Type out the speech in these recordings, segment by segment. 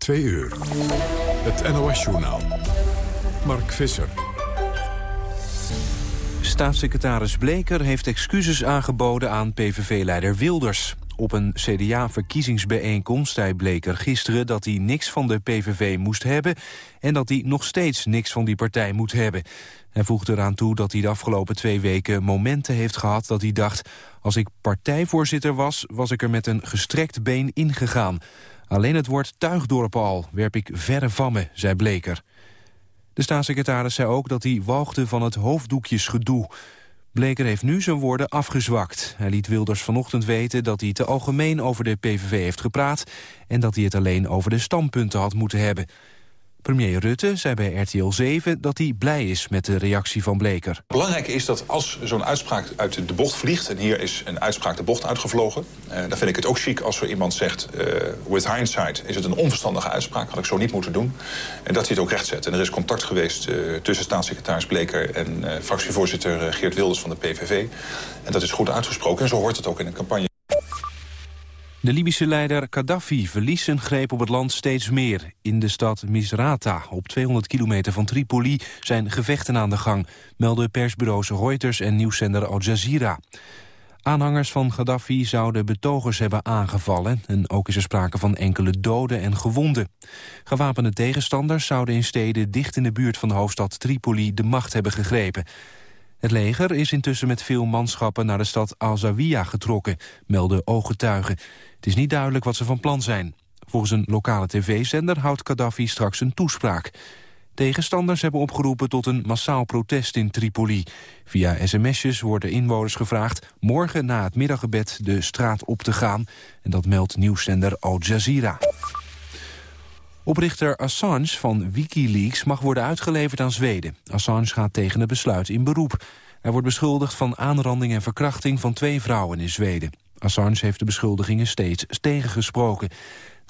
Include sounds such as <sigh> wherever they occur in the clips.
Twee uur. Het NOS-journaal. Mark Visser. Staatssecretaris Bleker heeft excuses aangeboden aan PVV-leider Wilders. Op een CDA-verkiezingsbijeenkomst zei Bleker gisteren dat hij niks van de PVV moest hebben... en dat hij nog steeds niks van die partij moet hebben. Hij voegde eraan toe dat hij de afgelopen twee weken momenten heeft gehad dat hij dacht... als ik partijvoorzitter was, was ik er met een gestrekt been ingegaan. Alleen het woord tuigdorp al werp ik verre van me, zei Bleker. De staatssecretaris zei ook dat hij walgde van het hoofddoekjesgedoe. Bleker heeft nu zijn woorden afgezwakt. Hij liet Wilders vanochtend weten dat hij te algemeen over de PVV heeft gepraat... en dat hij het alleen over de standpunten had moeten hebben. Premier Rutte zei bij RTL 7 dat hij blij is met de reactie van Bleker. Belangrijk is dat als zo'n uitspraak uit de bocht vliegt... en hier is een uitspraak de bocht uitgevlogen... Eh, dan vind ik het ook chic als er iemand zegt... Uh, with hindsight is het een onverstandige uitspraak, had ik zo niet moeten doen. En dat hij het ook rechtzet. En er is contact geweest uh, tussen staatssecretaris Bleker... en uh, fractievoorzitter Geert Wilders van de PVV. En dat is goed uitgesproken en zo hoort het ook in een campagne. De Libische leider Gaddafi verliest zijn greep op het land steeds meer. In de stad Misrata, op 200 kilometer van Tripoli, zijn gevechten aan de gang, melden persbureaus Reuters en nieuwszender Al Jazeera. Aanhangers van Gaddafi zouden betogers hebben aangevallen... en ook is er sprake van enkele doden en gewonden. Gewapende tegenstanders zouden in steden dicht in de buurt van de hoofdstad Tripoli... de macht hebben gegrepen. Het leger is intussen met veel manschappen naar de stad Al-Zawiya getrokken, melden ooggetuigen. Het is niet duidelijk wat ze van plan zijn. Volgens een lokale tv-zender houdt Gaddafi straks een toespraak. Tegenstanders hebben opgeroepen tot een massaal protest in Tripoli. Via sms'jes worden inwoners gevraagd morgen na het middaggebed de straat op te gaan. En dat meldt nieuwszender Al Jazeera. Oprichter Assange van Wikileaks mag worden uitgeleverd aan Zweden. Assange gaat tegen het besluit in beroep. Hij wordt beschuldigd van aanranding en verkrachting van twee vrouwen in Zweden. Assange heeft de beschuldigingen steeds tegengesproken.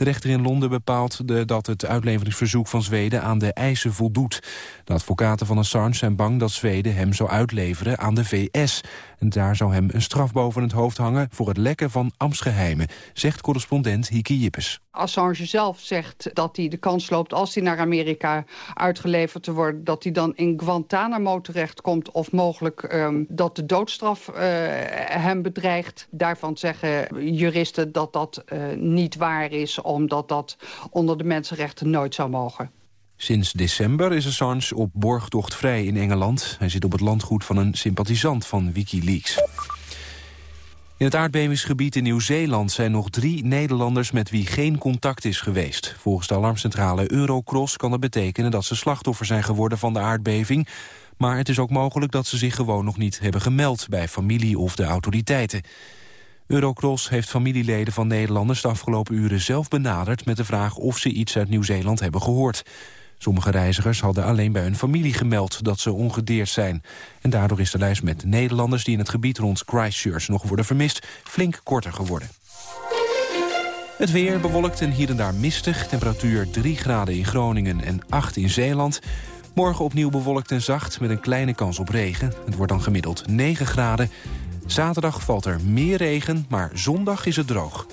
De rechter in Londen bepaalt de, dat het uitleveringsverzoek van Zweden aan de eisen voldoet. De advocaten van Assange zijn bang dat Zweden hem zou uitleveren aan de VS. En daar zou hem een straf boven het hoofd hangen voor het lekken van ambtsgeheimen, zegt correspondent Hiki Jippes. Assange zelf zegt dat hij de kans loopt als hij naar Amerika uitgeleverd te worden... dat hij dan in Guantanamo terechtkomt of mogelijk um, dat de doodstraf uh, hem bedreigt. Daarvan zeggen juristen dat dat uh, niet waar is... omdat dat onder de mensenrechten nooit zou mogen. Sinds december is Assange op borgtocht vrij in Engeland. Hij zit op het landgoed van een sympathisant van Wikileaks. In het aardbevingsgebied in Nieuw-Zeeland zijn nog drie Nederlanders met wie geen contact is geweest. Volgens de alarmcentrale Eurocross kan dat betekenen dat ze slachtoffer zijn geworden van de aardbeving. Maar het is ook mogelijk dat ze zich gewoon nog niet hebben gemeld bij familie of de autoriteiten. Eurocross heeft familieleden van Nederlanders de afgelopen uren zelf benaderd met de vraag of ze iets uit Nieuw-Zeeland hebben gehoord. Sommige reizigers hadden alleen bij hun familie gemeld dat ze ongedeerd zijn. En daardoor is de lijst met Nederlanders die in het gebied rond Christchurch nog worden vermist flink korter geworden. Het weer bewolkt en hier en daar mistig. Temperatuur 3 graden in Groningen en 8 in Zeeland. Morgen opnieuw bewolkt en zacht met een kleine kans op regen. Het wordt dan gemiddeld 9 graden. Zaterdag valt er meer regen, maar zondag is het droog.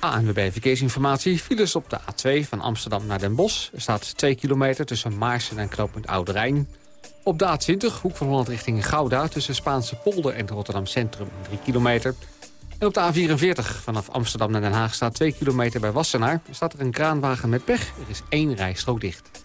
ANWB Verkeersinformatie. Files op de A2 van Amsterdam naar Den Bosch. Er staat 2 kilometer tussen Maarsen en knooppunt Oude Rijn. Op de A20, hoek van Holland richting Gouda... tussen Spaanse polder en Rotterdam Centrum 3 kilometer. En op de A44 vanaf Amsterdam naar Den Haag staat 2 kilometer bij Wassenaar. Er staat er een kraanwagen met pech. Er is één rijstrook dicht.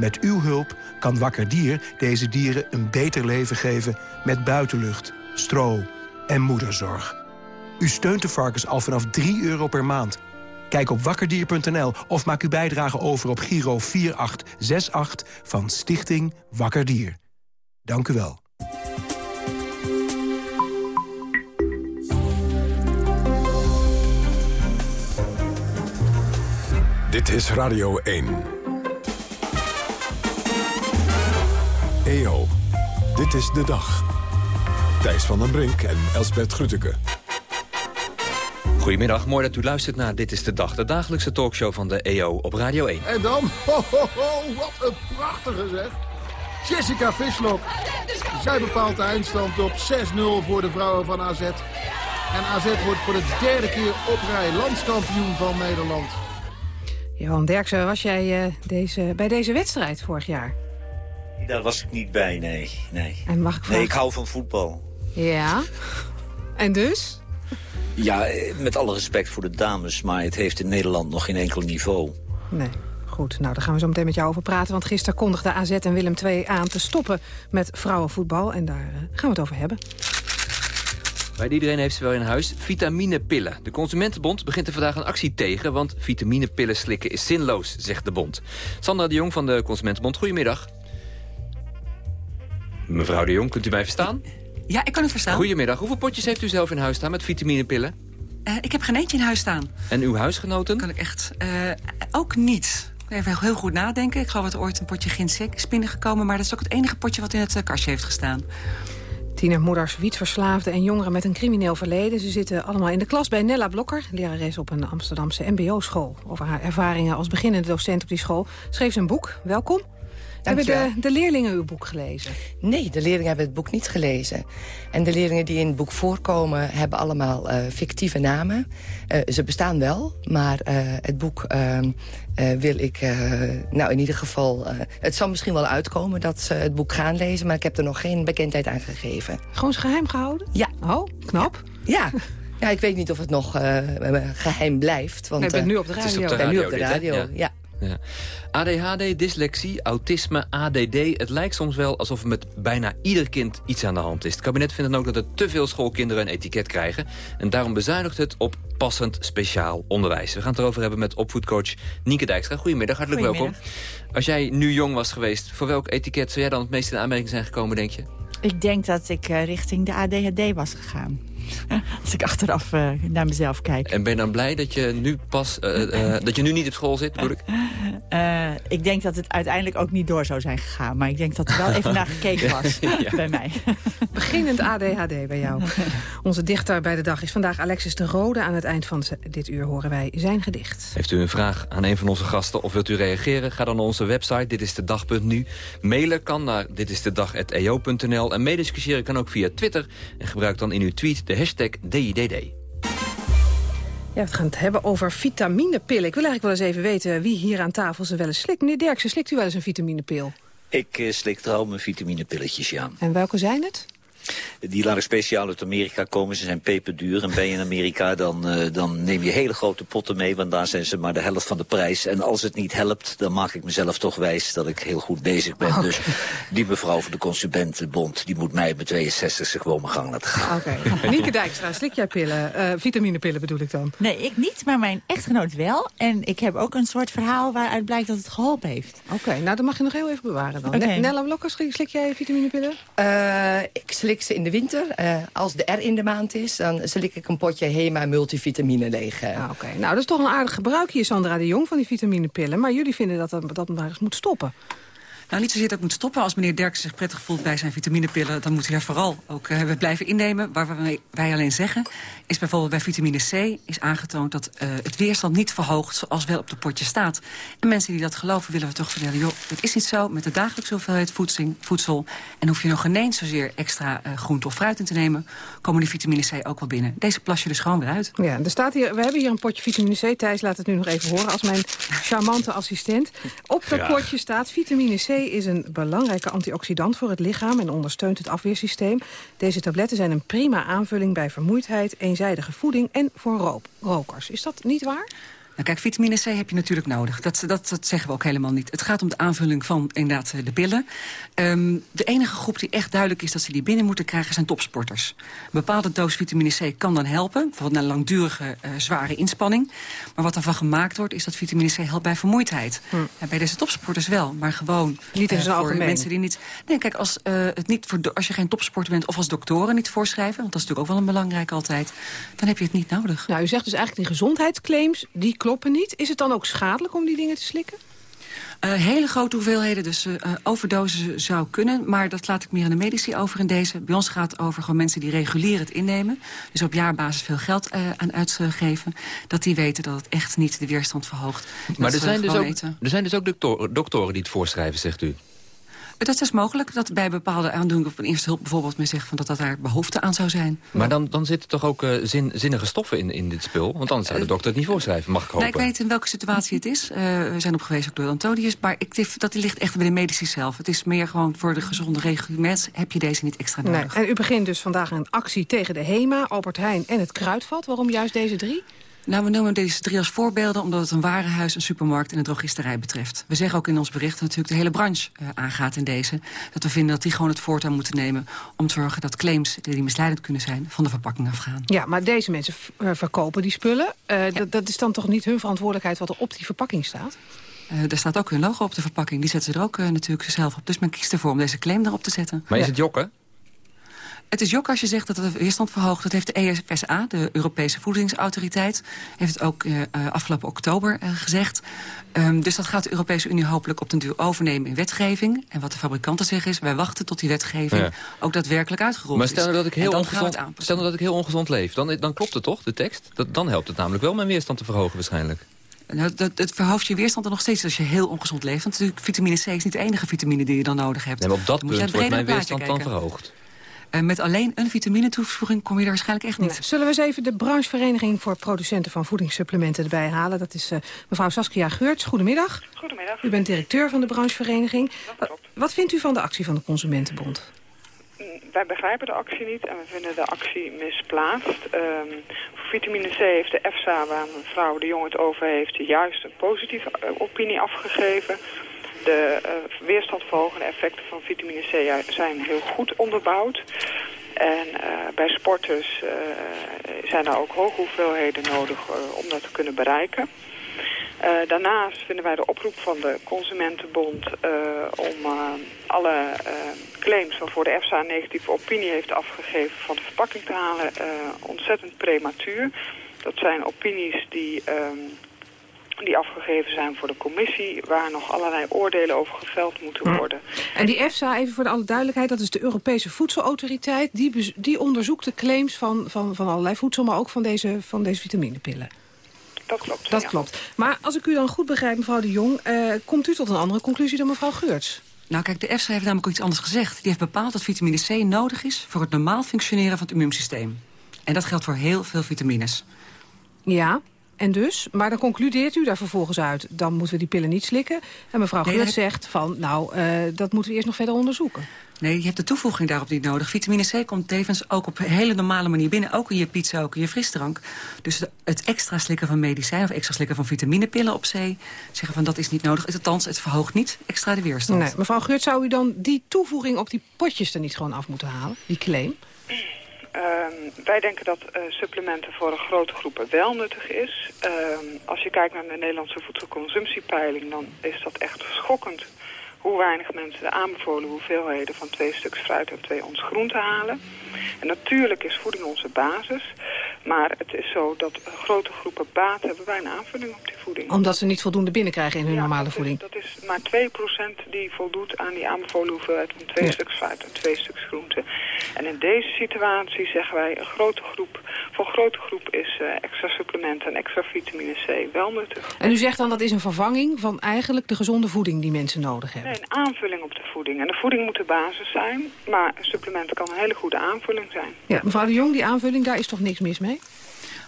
Met uw hulp kan Wakker Dier deze dieren een beter leven geven... met buitenlucht, stro en moederzorg. U steunt de varkens al vanaf 3 euro per maand. Kijk op wakkerdier.nl of maak uw bijdrage over op Giro 4868 van Stichting Wakker Dier. Dank u wel. Dit is Radio 1. EO, dit is de dag. Thijs van den Brink en Elsbert Grütke. Goedemiddag, mooi dat u luistert naar Dit is de Dag, de dagelijkse talkshow van de EO op Radio 1. En dan, ho, ho, ho, wat een prachtige zeg. Jessica Vislop. Zij bepaalt de eindstand op 6-0 voor de vrouwen van AZ. En AZ wordt voor de derde keer op rij landskampioen van Nederland. Johan Derksen, was jij uh, deze, bij deze wedstrijd vorig jaar? Daar was ik niet bij, nee. Nee, en mag ik, nee, ik hou van voetbal. Ja, en dus? Ja, met alle respect voor de dames, maar het heeft in Nederland nog geen enkel niveau. Nee. Goed, nou daar gaan we zo meteen met jou over praten. Want gisteren kondigde AZ en Willem II aan te stoppen met vrouwenvoetbal. En daar uh, gaan we het over hebben. Bij iedereen heeft ze wel in huis vitaminepillen. De Consumentenbond begint er vandaag een actie tegen... want vitaminepillen slikken is zinloos, zegt de bond. Sandra de Jong van de Consumentenbond, goedemiddag. Mevrouw de Jong, kunt u mij verstaan? Ja, ik kan het verstaan. Goedemiddag. Hoeveel potjes heeft u zelf in huis staan met vitaminepillen? Uh, ik heb geen eentje in huis staan. En uw huisgenoten? Kan ik echt. Uh, ook niet. Even heel goed nadenken. Ik geloof dat ooit een potje ginseng is binnengekomen... maar dat is ook het enige potje wat in het kastje heeft gestaan. Tienermoeders, wietverslaafden en jongeren met een crimineel verleden. Ze zitten allemaal in de klas bij Nella Blokker, lerares op een Amsterdamse mbo-school. Over haar ervaringen als beginnende docent op die school schreef ze een boek. Welkom. Hebben de, de, leerlingen uw boek gelezen? Nee, de leerlingen hebben het boek niet gelezen. En de leerlingen die in het boek voorkomen... hebben allemaal uh, fictieve namen. Uh, ze bestaan wel, maar uh, het boek ehm, wil ik... nou, in ieder geval... het zal misschien wel uitkomen dat ze het boek gaan lezen... maar ik heb er nog geen bekendheid aan gegeven. Gewoon geheim gehouden? Ja. Oh, knap. Ja. Ja, ik weet niet of het nog geheim blijft. Want, ik ben nu op de radio. Ik ben nu op de radio, ja. ja. Ja. ADHD, dyslexie, autisme, ADD. Het lijkt soms wel alsof er met bijna ieder kind iets aan de hand is. Het kabinet vindt dan ook dat er te veel schoolkinderen een etiket krijgen. En daarom bezuinigt het op passend speciaal onderwijs. We gaan het erover hebben met opvoedcoach Nieke Dijkstra. Goedemiddag, hartelijk welkom. Als jij nu jong was geweest, voor welk etiket zou jij dan het meest in aanmerking zijn gekomen, denk je? Ik denk dat ik uh, richting de ADHD was gegaan. <laughs> Als ik achteraf uh, naar mezelf kijk. En ben je dan blij dat je nu pas uh, dat je nu niet op school zit, bedoel ik? <laughs> ik denk dat het uiteindelijk ook niet door zou zijn gegaan. Maar ik denk dat er wel even naar gekeken <laughs> was ja. bij mij. Beginnend ADHD bij jou. Onze dichter bij de dag is vandaag Alexis de Rode. Aan het eind van dit uur horen wij zijn gedicht. Heeft u een vraag aan een van onze gasten of wilt u reageren? Ga dan naar onze website, dit is de dag.nu. Mailen kan naar dit is de dag@eo.nl en meediscussiëren kan ook via Twitter. En gebruik dan in uw tweet de hashtag DIDD. Ja, we gaan het hebben over vitaminepillen. Ik wil eigenlijk wel eens even weten wie hier aan tafel ze wel eens slikt. Meneer Derksen, slikt u wel eens een vitaminepil? Ik uh, slik trouw mijn vitaminepilletjes, ja. En welke zijn het? Die laten speciaal uit Amerika komen. Ze zijn peperduur. En ben je in Amerika, dan, uh, dan neem je hele grote potten mee. Want daar zijn ze maar de helft van de prijs. En als het niet helpt, dan maak ik mezelf toch wijs dat ik heel goed bezig ben. Okay. Dus die mevrouw van de Consumentenbond, die moet mij met 62 gewoon mijn gang laten gaan. Oké. <laughs> Okay. Nieke Dijkstra, slik jij pillen? Uh, vitaminepillen bedoel ik dan? Nee, ik niet, maar mijn echtgenoot wel. En ik heb ook een soort verhaal waaruit blijkt dat het geholpen heeft. Oké, okay, nou dan mag je nog heel even bewaren dan. Okay. Nella Blokkers, slik jij vitaminepillen? Uh, ik slik ze in de winter. Uh, als de R in de maand is, dan slik ik een potje Hema multivitamine leeg. Ah, Oké, nou dat is toch een aardig gebruik hier, Sandra de Jong, van die vitaminepillen. Maar jullie vinden dat dat, dat maar eens moet stoppen. Nou, niet zozeer dat ik moet stoppen. Als meneer Derksen zich prettig voelt bij zijn vitaminepillen... dan moet hij er vooral ook uh, blijven innemen. Waar wij, wij, alleen zeggen, is bijvoorbeeld bij vitamine C... is aangetoond dat uh, het weerstand niet verhoogt zoals wel op de potje staat. En mensen die dat geloven willen we toch vertellen... joh, het is niet zo, met de dagelijkse hoeveelheid voedsel... voedsel en hoef je nog geen eens zozeer extra uh, groente of fruit in te nemen... komen die vitamine C ook wel binnen. Deze plas je dus gewoon weer uit. Ja, er staat hier, we hebben hier een potje vitamine C. Thijs laat het nu nog even horen als mijn charmante assistent. Op dat potje staat vitamine C is een belangrijke antioxidant voor het lichaam... en ondersteunt het afweersysteem. Deze tabletten zijn een prima aanvulling bij vermoeidheid, eenzijdige voeding... en voor rokers. Is dat niet waar? Nou, kijk, vitamine C heb je natuurlijk nodig. Dat, dat, dat zeggen we ook helemaal niet. Het gaat om de aanvulling van inderdaad eh, de pillen. Um, de enige groep die echt duidelijk is dat ze die binnen moeten krijgen... zijn topsporters. Een bepaalde doos vitamine C kan dan helpen. Bijvoorbeeld na langdurige, uh, zware inspanning. Maar wat ervan gemaakt wordt, is dat vitamine C helpt bij vermoeidheid. Hm. Ja, bij deze topsporters wel, maar gewoon niet in uh, voor algemeen. mensen die niet... Nee, kijk, als, het niet voor, als je geen topsporter bent of als doktoren niet voorschrijven... want dat is natuurlijk ook wel een belangrijk altijd... dan heb je het niet nodig. Nou, u zegt dus eigenlijk die gezondheidsclaims... die kloppen niet. Is het dan ook schadelijk om die dingen te slikken? Uh, hele grote hoeveelheden, dus uh, overdosen zou kunnen. Maar dat laat ik meer aan de medici over in deze. Bij ons gaat het over gewoon mensen die regulier het innemen. Dus op jaarbasis veel geld uh, aan uitgeven. Dat die weten dat het echt niet de weerstand verhoogt. Maar er zijn, dus ook, er zijn dus ook doktoren, doktoren die het voorschrijven, zegt u? Dat is mogelijk, dat bij bepaalde aandoeningen op een eerste hulp bijvoorbeeld men zegt van dat, dat daar behoefte aan zou zijn. Maar dan, dan zitten toch ook uh, zin, zinnige stoffen in, in dit spul? Want anders zou de dokter het niet voorschrijven, mag ik hopen. Nee, ik weet in welke situatie het is. Uh, we zijn op geweest ook door Antonius, maar ik, dat ligt echt bij de medici zelf. Het is meer gewoon voor de gezonde reglements heb je deze niet extra nodig. Nee. En u begint dus vandaag een actie tegen de HEMA, Albert Heijn en het Kruidvat. Waarom juist deze drie? Nou, we noemen deze drie als voorbeelden... omdat het een warenhuis, een supermarkt en een drogisterij betreft. We zeggen ook in ons bericht dat natuurlijk de hele branche uh, aangaat in deze. Dat we vinden dat die gewoon het voortouw moeten nemen... om te zorgen dat claims die misleidend kunnen zijn... van de verpakking afgaan. Ja, maar deze mensen uh, verkopen die spullen. Uh, ja. Dat is dan toch niet hun verantwoordelijkheid wat er op die verpakking staat? Uh, daar staat ook hun logo op de verpakking. Die zetten ze er ook uh, natuurlijk zelf op. Dus men kiest ervoor om deze claim erop te zetten. Maar is het jokken? Het is jok als je zegt dat het weerstand verhoogt. Dat heeft de EFSA, de Europese Voedingsautoriteit... heeft het ook uh, afgelopen oktober uh, gezegd. Um, dus dat gaat de Europese Unie hopelijk op den duur overnemen in wetgeving. En wat de fabrikanten zeggen is... wij wachten tot die wetgeving ja. ook daadwerkelijk uitgerold maar stel is. Dat ik heel ongezond, stel nou dat ik heel ongezond leef, dan, dan klopt het toch, de tekst? Dat, dan helpt het namelijk wel mijn weerstand te verhogen waarschijnlijk. Nou, dat, het verhoogt je weerstand er nog steeds als je heel ongezond leeft. Want natuurlijk, vitamine C is niet de enige vitamine die je dan nodig hebt. Nee, maar op dat dan punt wordt mijn weerstand dan verhoogd. Uh, met alleen een vitamine-toevoeging kom je er waarschijnlijk echt niet. Nee. Zullen we eens even de branchevereniging voor producenten van voedingssupplementen erbij halen? Dat is uh, mevrouw Saskia Geurts. Goedemiddag. Goedemiddag. U bent directeur van de branchevereniging. Wat vindt u van de actie van de Consumentenbond? Wij begrijpen de actie niet en we vinden de actie misplaatst. Um, voor vitamine C heeft de EFSA, waar mevrouw de Jong het over heeft... juist een positieve opinie afgegeven de uh, weerstandverhogende effecten van vitamine C zijn heel goed onderbouwd. En uh, bij sporters uh, zijn er ook hoge hoeveelheden nodig om dat te kunnen bereiken. daarnaast vinden wij de oproep van de Consumentenbond om alle claims waarvoor de EFSA een negatieve opinie heeft afgegeven van de verpakking te halen ontzettend prematuur. Dat zijn opinies die die afgegeven zijn voor de commissie... waar nog allerlei oordelen over geveld moeten worden. En die EFSA, even voor de alle duidelijkheid... dat is de Europese Voedselautoriteit. Die, die onderzoekt de claims van, van, van allerlei voedsel... maar ook van deze, van deze vitaminepillen. Dat klopt, Dat ja. klopt. Maar als ik u dan goed begrijp, mevrouw de Jong... Uh, komt u tot een andere conclusie dan mevrouw Geurts? Nou kijk, de EFSA heeft namelijk ook iets anders gezegd. Die heeft bepaald dat vitamine C nodig is... voor het normaal functioneren van het immuunsysteem. En dat geldt voor heel veel vitamines. Ja, en dus, maar dan concludeert u daar vervolgens uit... dan moeten we die pillen niet slikken. En mevrouw nee, Geurt zegt van, nou, uh, dat moeten we eerst nog verder onderzoeken. Nee, je hebt de toevoeging daarop niet nodig. Vitamine C komt tevens ook op een hele normale manier binnen. Ook in je pizza, ook in je frisdrank. Dus het extra slikken van medicijn of extra slikken van vitaminepillen op C... zeggen van dat is niet nodig. Althans, het verhoogt niet extra de weerstand. Nee, mevrouw Geurt, zou u dan die toevoeging op die potjes er niet gewoon af moeten halen? Die claim? Uh, wij denken dat uh, supplementen voor een grote groep wel nuttig is. Uh, als je kijkt naar de Nederlandse voedselconsumptiepeiling... dan is dat echt schokkend hoe weinig mensen de aanbevolen hoeveelheden... van twee stuks fruit en twee ons groente halen. En natuurlijk is voeding onze basis. Maar het is zo dat grote groepen baat hebben bij een aanvulling op die voeding. Omdat ze niet voldoende binnenkrijgen in hun normale dat voeding. Is, dat is maar 2% die voldoet aan die aanbevolen hoeveelheid van twee Ja. stuks fruit en twee stuks groente. En in deze situatie zeggen wij een grote groep, voor een grote groep is eh, extra supplementen en extra vitamine C wel nuttig. En u zegt dan dat is een vervanging van eigenlijk de gezonde voeding die mensen nodig hebben. Nee, een aanvulling op de voeding. En de voeding moet de basis zijn, maar een supplement kan een hele goede aanvulling zijn. Ja, mevrouw de Jong, die aanvulling, daar is toch niks mis mee?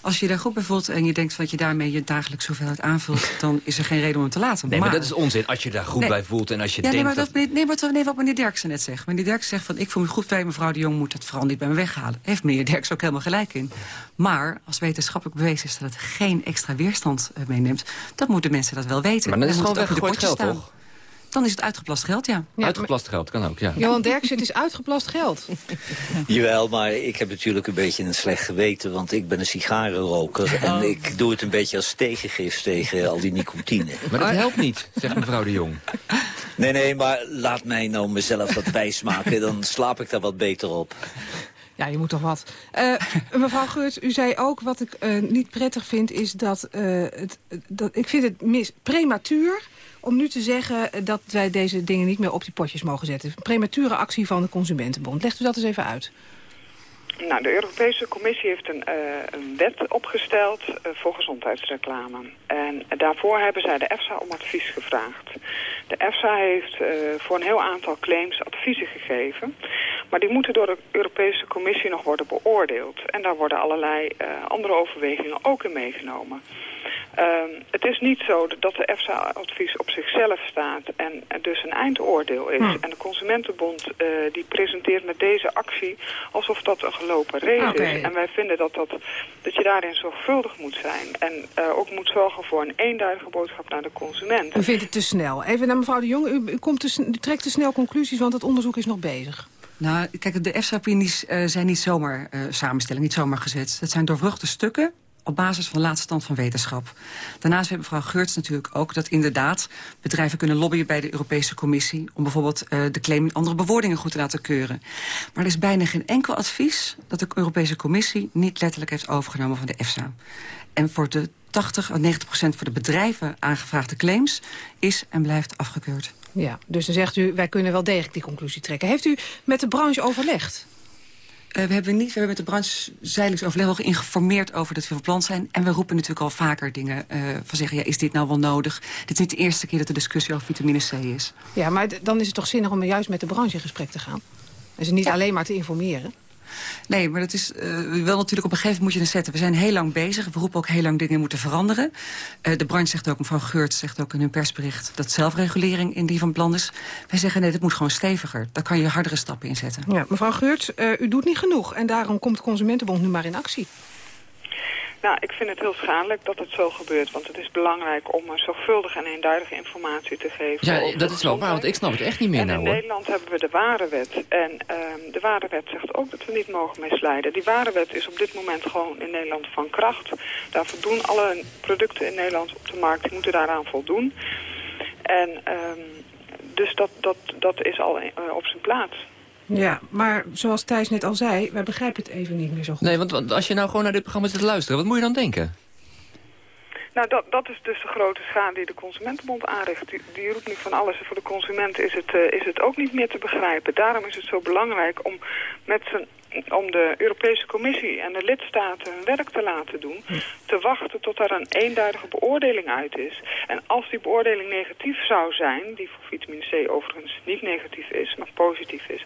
Als je daar goed bij voelt en je denkt dat je daarmee je dagelijks hoeveelheid aanvult... <laughs> dan is er geen reden om het te laten. Nee, maar dat is onzin. Als je daar goed Nee. bij voelt en als je ja, nee, denkt... maar dat... dat, nee, maar toch- nee, wat meneer Derksen net zegt. Meneer Derksen zegt van ik voel me goed bij mevrouw de Jong... moet het vooral niet bij me weghalen. Heeft meneer Derksen ook helemaal gelijk in. Maar als wetenschappelijk bewezen is dat het geen extra weerstand eh, meeneemt... dan moeten mensen dat wel weten. Maar dan is het gewoon weggegooid potjes geld, staan. Dan is het uitgeplast geld, ja. Uitgeplast geld kan ook, ja. <laughs> Johan Derksen, het is uitgeplast geld. <laughs> Jawel, maar ik heb natuurlijk een beetje een slecht geweten... want ik ben een sigarenroker Oh. en ik doe het een beetje als tegengif tegen al die nicotine. Maar dat helpt niet, zegt mevrouw de Jong. Nee, nee, maar laat mij nou mezelf wat wijsmaken, dan slaap ik daar wat beter op. Ja, je moet toch wat. Eh, mevrouw Geurts, u zei ook, wat ik eh, niet prettig vind, is dat, eh, het, dat ik vind het mis, prematuur om nu te zeggen dat wij deze dingen niet meer op die potjes mogen zetten. Premature actie van de Consumentenbond. Legt u dat eens even uit. Nou, de Europese Commissie heeft een, eh, een wet opgesteld eh, voor gezondheidsreclame. En daarvoor hebben zij de EFSA om advies gevraagd. De EFSA heeft eh, voor een heel aantal claims adviezen gegeven. Maar die moeten door de Europese Commissie nog worden beoordeeld. En daar worden allerlei andere overwegingen ook in meegenomen. Ehm, het is niet zo dat de EFSA-advies op zichzelf staat en dus een eindoordeel is. Hm. En de Consumentenbond die presenteert met deze actie alsof dat een gelopen race is. En wij vinden dat, dat, dat je daarin zorgvuldig moet zijn. En eh, ook moet zorgen voor een eenduidige boodschap naar de consument. U vindt het te snel. Even naar mevrouw de Jong. U, u, komt te, u trekt te snel conclusies, want het onderzoek is nog bezig. Nou, kijk, de EFSA-opinies eh, zijn niet zomaar eh samenstelling, niet zomaar gezet. Dat zijn doorvruchte stukken op basis van de laatste stand van wetenschap. Daarnaast weet mevrouw Geurts natuurlijk ook dat inderdaad bedrijven kunnen lobbyen bij de Europese Commissie... om bijvoorbeeld eh, de claim in andere bewoordingen goed te laten keuren. Maar er is bijna geen enkel advies dat de Europese Commissie niet letterlijk heeft overgenomen van de EFSA. En voor de 80 à 90 procent voor de bedrijven aangevraagde claims is en blijft afgekeurd. Ja, dus dan zegt u, wij kunnen wel degelijk die conclusie trekken. Heeft u met de branche overlegd? Eh, we hebben niet, we hebben met de branche zijdelijks overleg wel geïnformeerd over dat we van plan zijn. En we roepen natuurlijk al vaker dingen eh, van zeggen, ja, is dit nou wel nodig? Dit is niet de eerste keer dat de discussie over vitamine C is. Ja, maar dan is het toch zinnig om juist met de branche in gesprek te gaan? En ze niet alleen maar te informeren? Nee, maar dat is eh, wel natuurlijk op een gegeven moment moet je het zetten. We zijn heel lang bezig. We roepen ook heel lang dingen moeten veranderen. Eh, de branche zegt ook, mevrouw Geurt zegt ook in hun persbericht... dat zelfregulering in die van plan is. Wij zeggen nee, dat moet gewoon steviger. Daar kan je hardere stappen in zetten. Ja, mevrouw Geurts, eh, u doet niet genoeg. En daarom komt de Consumentenbond nu maar in actie. Nou, ik vind het heel schadelijk dat het zo gebeurt. Want het is belangrijk om zorgvuldige en eenduidige informatie te geven. Ja, dat is wel waar, want ik snap het echt niet meer en nou, in hoor. Nederland hebben we de Warenwet. En ehm, de Warenwet zegt ook dat we niet mogen misleiden. Die Warenwet is op dit moment gewoon in Nederland van kracht. Daar voldoen alle producten in Nederland op de markt, die moeten daaraan voldoen. En ehm, dus dat, dat, dat is al eh, op zijn plaats. Ja, maar zoals Thijs net al zei, wij begrijpen het even niet meer zo goed. Nee, want, want als je nou gewoon naar dit programma zit te luisteren, wat moet je dan denken? Nou, dat, dat is dus de grote schade die de Consumentenbond aanricht. Die, die roept nu van alles. En voor de consument is het, eh, is het ook niet meer te begrijpen. Daarom is het zo belangrijk om, met z'n- om de Europese Commissie en de lidstaten hun werk te laten doen. Te wachten tot er een eenduidige beoordeling uit is. En als die beoordeling negatief zou zijn, die voor vitamine C overigens niet negatief is, maar positief is.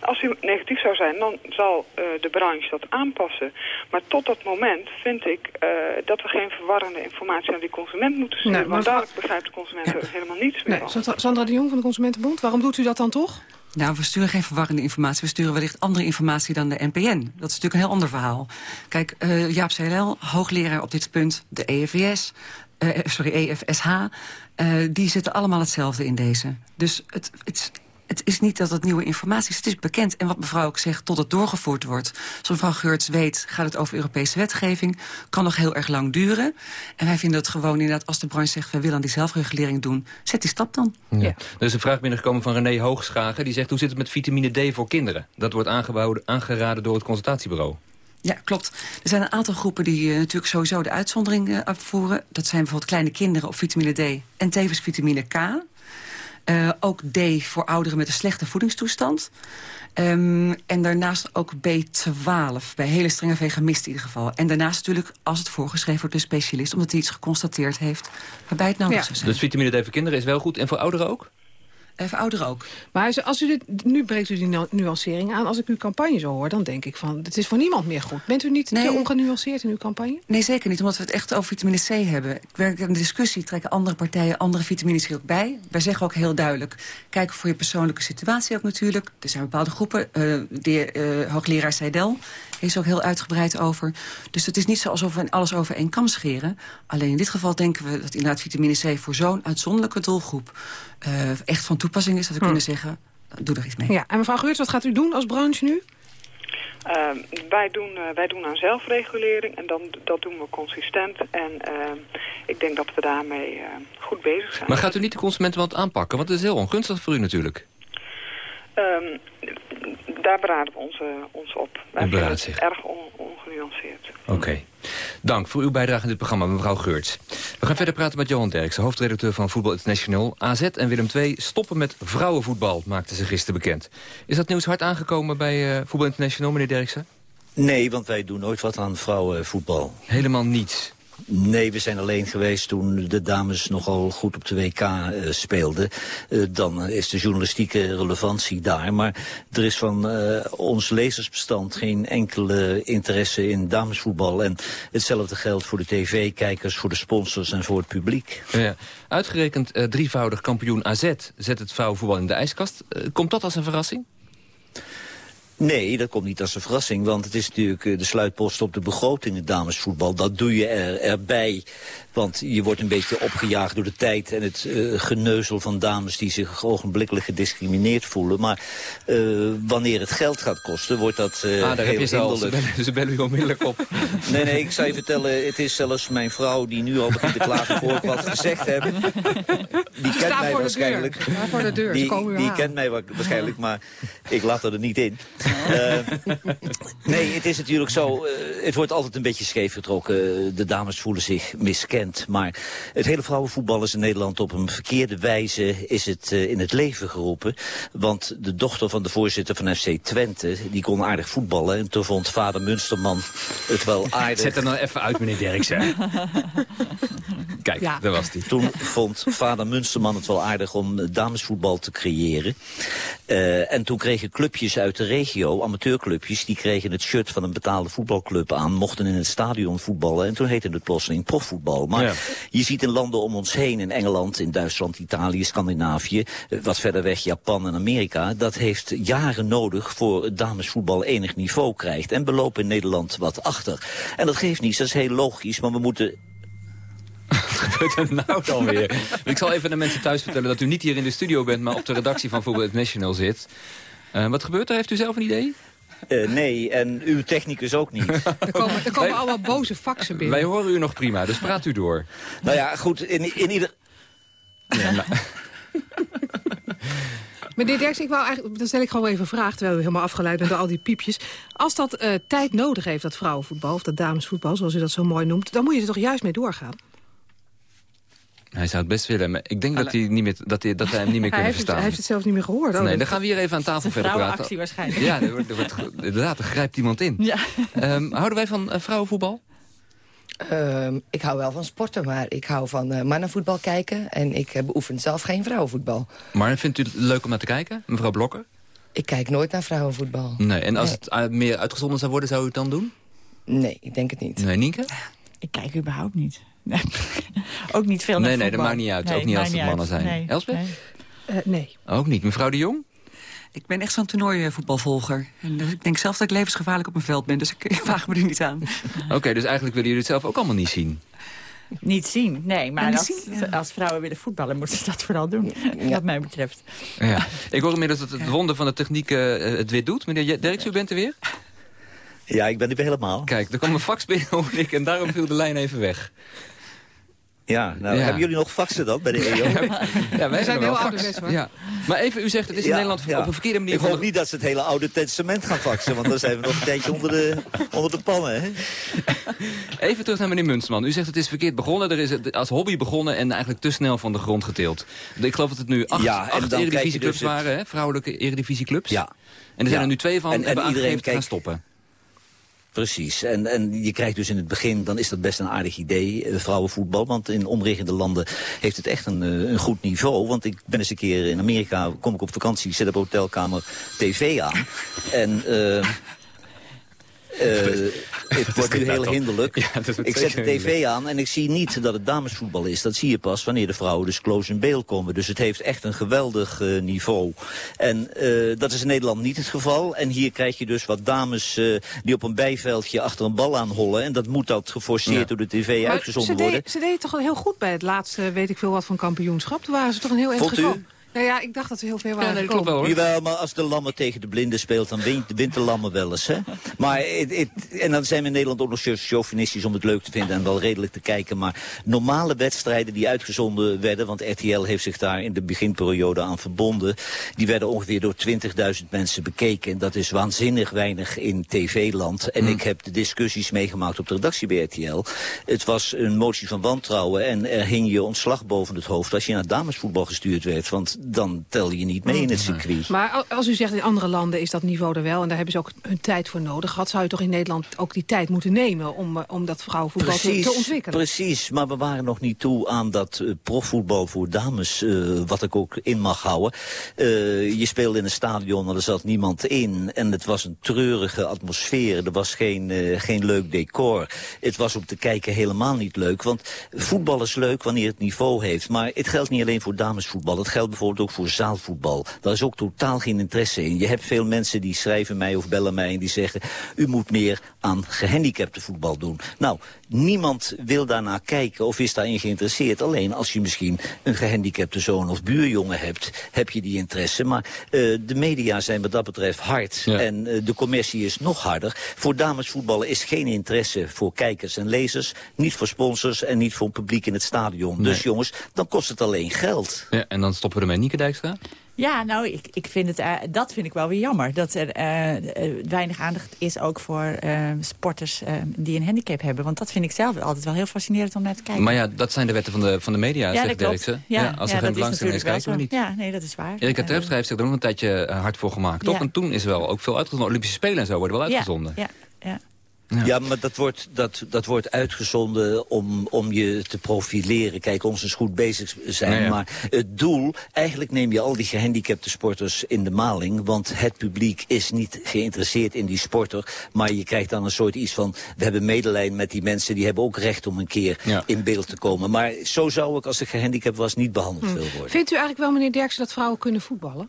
Als die negatief zou zijn, dan zal eh, de branche dat aanpassen. Maar tot dat moment vind ik eh, dat we geen verwarrende informatie aan die consument moeten sturen. Maar want dadelijk begrijpt de consument er helemaal niets meer Nee, Sandra de Jong van de Consumentenbond, waarom doet u dat dan toch? Nou, we sturen geen verwarrende informatie. We sturen wellicht andere informatie dan de NPN. Dat is natuurlijk een heel ander verhaal. Kijk, eh, Jaap CLL, hoogleraar op dit punt, de EFS, eh, sorry, EFSH... eh, die zitten allemaal hetzelfde in deze. Dus het, het, het is niet dat het nieuwe informatie is. Het is bekend. En wat mevrouw ook zegt, tot het doorgevoerd wordt. Zoals mevrouw Geurts weet, gaat het over Europese wetgeving. Kan nog heel erg lang duren. En wij vinden het gewoon inderdaad, als de branche zegt... wij willen aan die zelfregulering doen, zet die stap dan. Ja. Er is een vraag binnengekomen van René Hoogschagen. Die zegt, hoe zit het met vitamine D voor kinderen? Dat wordt aangeboden, aangeraden door het consultatiebureau. Ja, klopt. Er zijn een aantal groepen die uh, natuurlijk sowieso de uitzondering uh, opvoeren. Dat zijn bijvoorbeeld kleine kinderen op vitamine D en tevens vitamine K. Uh, ook D voor ouderen met een slechte voedingstoestand. Um, en daarnaast ook B12, bij hele strenge veganisten in ieder geval. En daarnaast natuurlijk, als het voorgeschreven wordt, de specialist... omdat hij iets geconstateerd heeft waarbij het nodig ja. zou zijn. Dus vitamine D voor kinderen is wel goed en voor ouderen ook? Even ouderen ook. Maar als u dit, nu breekt u die nuancering aan. Als ik uw campagne zo hoor, dan denk ik van... het is voor niemand meer goed. Bent u niet nee. te ongenuanceerd in uw campagne? Nee, zeker niet. Omdat we het echt over vitamine C hebben. Ik werk in de discussie, trekken andere partijen andere vitamines hier ook bij. Wij zeggen ook heel duidelijk... kijk voor je persoonlijke situatie ook natuurlijk. Er zijn bepaalde groepen. Uh, de uh, hoogleraar Seidel is ook heel uitgebreid over. Dus het is niet zo alsof we alles over één kam scheren. Alleen in dit geval denken we dat inderdaad vitamine C... voor zo'n uitzonderlijke doelgroep uh, echt van toepassing is. Dat we hm. kunnen zeggen, doe er iets mee. Ja, en mevrouw Geurts, wat gaat u doen als branche nu? Uh, wij, doen, uh, wij doen aan zelfregulering en dan, dat doen we consistent. En uh, ik denk dat we daarmee goed bezig zijn. Maar gaat u niet de consumenten wat aanpakken? Want het is heel ongunstig voor u natuurlijk. Um, daar beraden we ons, ons op. Wij vinden het zich. erg on, ongenuanceerd. Oké. Okay. Dank voor uw bijdrage in dit programma, mevrouw Geurts. We gaan verder praten met Johan Derksen, hoofdredacteur van Voetbal International. AZ en Willem II stoppen met vrouwenvoetbal, maakten ze gisteren bekend. Is dat nieuws hard aangekomen bij uh, Voetbal International, meneer Derksen? Nee, want wij doen nooit wat aan vrouwenvoetbal. Helemaal niets? Nee, we zijn alleen geweest toen de dames nogal goed op de WK uh, speelden. Uh, dan is de journalistieke relevantie daar. Maar er is van uh, ons lezersbestand geen enkele interesse in damesvoetbal. En hetzelfde geldt voor de tv-kijkers, voor de sponsors en voor het publiek. Ja, uitgerekend drievoudig kampioen AZ zet het vrouwenvoetbal in de ijskast. komt dat als een verrassing? Nee, dat komt niet als een verrassing, want het is natuurlijk de sluitpost op de begroting, het damesvoetbal. Dat doe je er, erbij, want je wordt een beetje opgejaagd door de tijd en het uh, geneuzel van dames die zich ogenblikkelijk gediscrimineerd voelen. Maar uh, wanneer het geld gaat kosten, wordt dat uh, ah, daar heel heb je. Ze bellen, ze bellen u onmiddellijk op. <laughs> nee, nee, ik zou je vertellen, het is zelfs mijn vrouw die nu al begint te klagen voor wat gezegd heb. Die kent mij waarschijnlijk. voor de deur, die, die kent mij waarschijnlijk, maar ik laat er niet in. Uh, <laughs> nee, het is natuurlijk zo, uh, het wordt altijd een beetje scheef getrokken. De dames voelen zich miskend. Maar het hele vrouwenvoetbal is in Nederland op een verkeerde wijze is het uh, in het leven geroepen. Want de dochter van de voorzitter van FC Twente, die kon aardig voetballen. En toen vond vader Munsterman het wel <laughs> aardig. Zet er dan even uit, meneer Derksen. <laughs> Kijk, ja. daar was hij. Toen vond vader Munsterman het wel aardig om damesvoetbal te creëren. Uh, en toen kregen clubjes uit de regio, amateurclubjes, die kregen het shirt van een betaalde voetbalclub aan, mochten in het stadion voetballen. En toen heette het plotseling profvoetbal. Maar ja. je ziet in landen om ons heen, in Engeland, in Duitsland, Italië, Scandinavië, wat verder weg Japan en Amerika, dat heeft jaren nodig voor het damesvoetbal enig niveau krijgt. En belopen in Nederland wat achter. En dat geeft niets, dat is heel logisch, maar we moeten wat gebeurt er nou dan weer? Ik zal even aan de mensen thuis vertellen dat u niet hier in de studio bent... maar op de redactie van Voetbal International zit. Uh, wat gebeurt er? Heeft u zelf een idee? Uh, nee, en uw technicus ook niet. <laughs> er komen, er komen allemaal boze faxen binnen. Wij horen u nog prima, dus praat u door. Nou ja, goed, in, in ieder... Ja, nou. <laughs> Meneer Derks, ik wou eigenlijk, dan stel ik gewoon even een vraag... terwijl u helemaal afgeleid bent door al die piepjes. Als dat uh, tijd nodig heeft, dat vrouwenvoetbal of dat damesvoetbal... zoals u dat zo mooi noemt, dan moet je er toch juist mee doorgaan? Hij zou het best willen, maar ik denk dat hij, niet meer, dat hij, dat hij hem niet meer <laughs> kunnen hij verstaan. hij heeft het zelf niet meer gehoord. Nee, dan gaan we hier even aan tafel verder praten. actie waarschijnlijk. Ja, er wordt, er wordt, inderdaad, er grijpt iemand in. Ja. Um, houden wij van uh, vrouwenvoetbal? Uh, ik hou wel van sporten, maar ik hou van uh, mannenvoetbal kijken. En ik uh, beoefen zelf geen vrouwenvoetbal. Maar vindt u het leuk om naar te kijken, mevrouw Blokker? Ik kijk nooit naar vrouwenvoetbal. Nee, en als nee. het meer uitgezonden zou worden, zou u het dan doen? Nee, ik denk het niet. Nee, Nienke? Ik kijk überhaupt niet. Nee. <laughs> ook niet veel naar Nee, nee, dat maakt niet uit. Nee, ook niet als het mannen uit. zijn. Nee. Elspeth? Nee. Uh, nee. Ook niet. Mevrouw de Jong? Ik ben echt zo'n toernooivoetbalvolger. En dus ik denk zelf dat ik levensgevaarlijk op mijn veld ben. Dus ik, <laughs> ik waag me er niet aan. Oké, okay, dus eigenlijk willen jullie het zelf ook allemaal niet zien? Niet zien, nee. Maar als, zien, ja. als, vrouwen willen voetballen, moeten ze dat vooral doen. Ja. Wat mij betreft. Ja. <laughs> Ik hoor inmiddels dat het wonder van de techniek uh, het weer doet. Meneer Derks, u bent er weer? Ja, ik ben er weer helemaal. Kijk, er kwam een fax binnen, hoor ik. En daarom viel de lijn even weg. Ja, nou, Ja. hebben jullie nog faxen dan bij de EO? <laughs> Ja, wij zijn heel wel ouderwets, hoor. Ja. Maar even, u zegt het is in Ja, Nederland ja. op een verkeerde manier... Ik hoop niet dat ze het hele oude testament gaan faxen, want dan zijn we nog een tijdje onder de, onder de pannen. Hè? Even terug naar meneer Munsterman. U zegt het is verkeerd begonnen. Er is het als hobby begonnen en eigenlijk te snel van de grond getild. Ik geloof dat het nu acht, Ja, en acht eredivisieclubs dus waren, hè? vrouwelijke eredivisieclubs. Ja. En er zijn Ja. er nu twee van En- en, en hebben iedereen aangegeven te gaan stoppen. Precies. En, en je krijgt dus in het begin, dan is dat best een aardig idee, eh, vrouwenvoetbal. Want in omliggende landen heeft het echt een, eh, een goed niveau. Want ik ben eens een keer in Amerika, kom ik op vakantie, zet op hotelkamer tv aan. En... eh, <laughs> het wordt nu heel hinderlijk. ik zet de tv hinderlijk. aan en ik zie niet dat het damesvoetbal is. Dat zie je pas wanneer de vrouwen dus close in beeld komen. Dus het heeft echt een geweldig eh, niveau. En eh, dat is in Nederland niet het geval. En hier krijg je dus wat dames eh, die op een bijveldje achter een bal aanhollen. En dat moet dat geforceerd Ja. door de tv Maar uitgezonden ze, worden. deed, ze deed toch al heel goed bij het laatste, weet ik veel wat, van kampioenschap. Toen waren ze toch een heel gekomen. Nou ja, ik dacht dat ze heel ver waren Ja, nee, dat gekomen. klopt wel hoor. Jawel, maar als de lammen tegen de blinden speelt, dan wint, wint de lammen wel eens. Hè? Maar het, het- en dan zijn we in Nederland ook nog chauvinistisch om het leuk te vinden en wel redelijk te kijken. Maar normale wedstrijden die uitgezonden werden, want RTL heeft zich daar in de beginperiode aan verbonden, die werden ongeveer door 20.000 mensen bekeken. En dat is waanzinnig weinig in tv-land. En ik heb de discussies meegemaakt op de redactie bij RTL. Het was een motie van wantrouwen en er hing je ontslag boven het hoofd als je naar damesvoetbal gestuurd werd. Want dan tel je niet mee in het circuit. Maar al- als u zegt in andere landen is dat niveau er wel... en daar hebben ze ook hun tijd voor nodig gehad... zou je toch in Nederland ook die tijd moeten nemen... om, eh, om dat vrouwenvoetbal te, te ontwikkelen? Precies, maar we waren nog niet toe aan dat eh, profvoetbal voor dames, eh, wat ik ook in mag houden. Eh, je speelde in een stadion en er zat niemand in en het was een treurige atmosfeer. Er was geen, eh, geen leuk decor. Het was om te kijken helemaal niet leuk, want voetbal is leuk wanneer het niveau heeft. Maar het geldt niet alleen voor damesvoetbal, het geldt bijvoorbeeld ook voor zaalvoetbal. Daar is ook totaal geen interesse in. Je hebt veel mensen die schrijven mij of bellen mij en die zeggen... u moet meer aan gehandicapte voetbal doen. Nou, niemand wil daarnaar kijken of is daarin geïnteresseerd. Alleen als je misschien een gehandicapte zoon of buurjongen hebt... heb je die interesse. Maar eh, de media zijn wat dat betreft hard. En eh, de commercie is nog harder. Voor damesvoetballen is geen interesse voor kijkers en lezers. Niet voor sponsors en niet voor het publiek in het stadion. Nee. Dus jongens, dan kost het alleen geld. Ja, en dan stoppen we ermee. Nieke Dijkstra? Ja, nou, ik, ik vind het, eh, dat vind ik wel weer jammer. Dat er eh, eh, weinig aandacht is ook voor sporters die een handicap hebben. Want dat vind ik zelf altijd wel heel fascinerend om naar te kijken. Maar ja, dat zijn de wetten van de, van de media, ja, zegt. Derksen. Ja, als ja, er geen belangstelling is, kijken we niet. Ja, nee, dat is waar. Erika Terpstra heeft zich er ook een tijdje hard voor gemaakt, toch? En toen is wel ook veel uitgezonden. Olympische Spelen en zo worden wel uitgezonden. Ja, ja. Ja, maar dat wordt, dat, dat wordt uitgezonden om, om je te profileren. Kijk, ons is goed bezig zijn. Nou ja. Maar het doel, eigenlijk neem je al die gehandicapte sporters in de maling. Want het publiek is niet geïnteresseerd in die sporter. Maar je krijgt dan een soort iets van... we hebben medelijden met die mensen, die hebben ook recht om een keer Ja. in beeld te komen. Maar zo zou ik, als ik gehandicapt was, niet behandeld Hm. willen worden. Vindt u eigenlijk wel, meneer Derksen, dat vrouwen kunnen voetballen?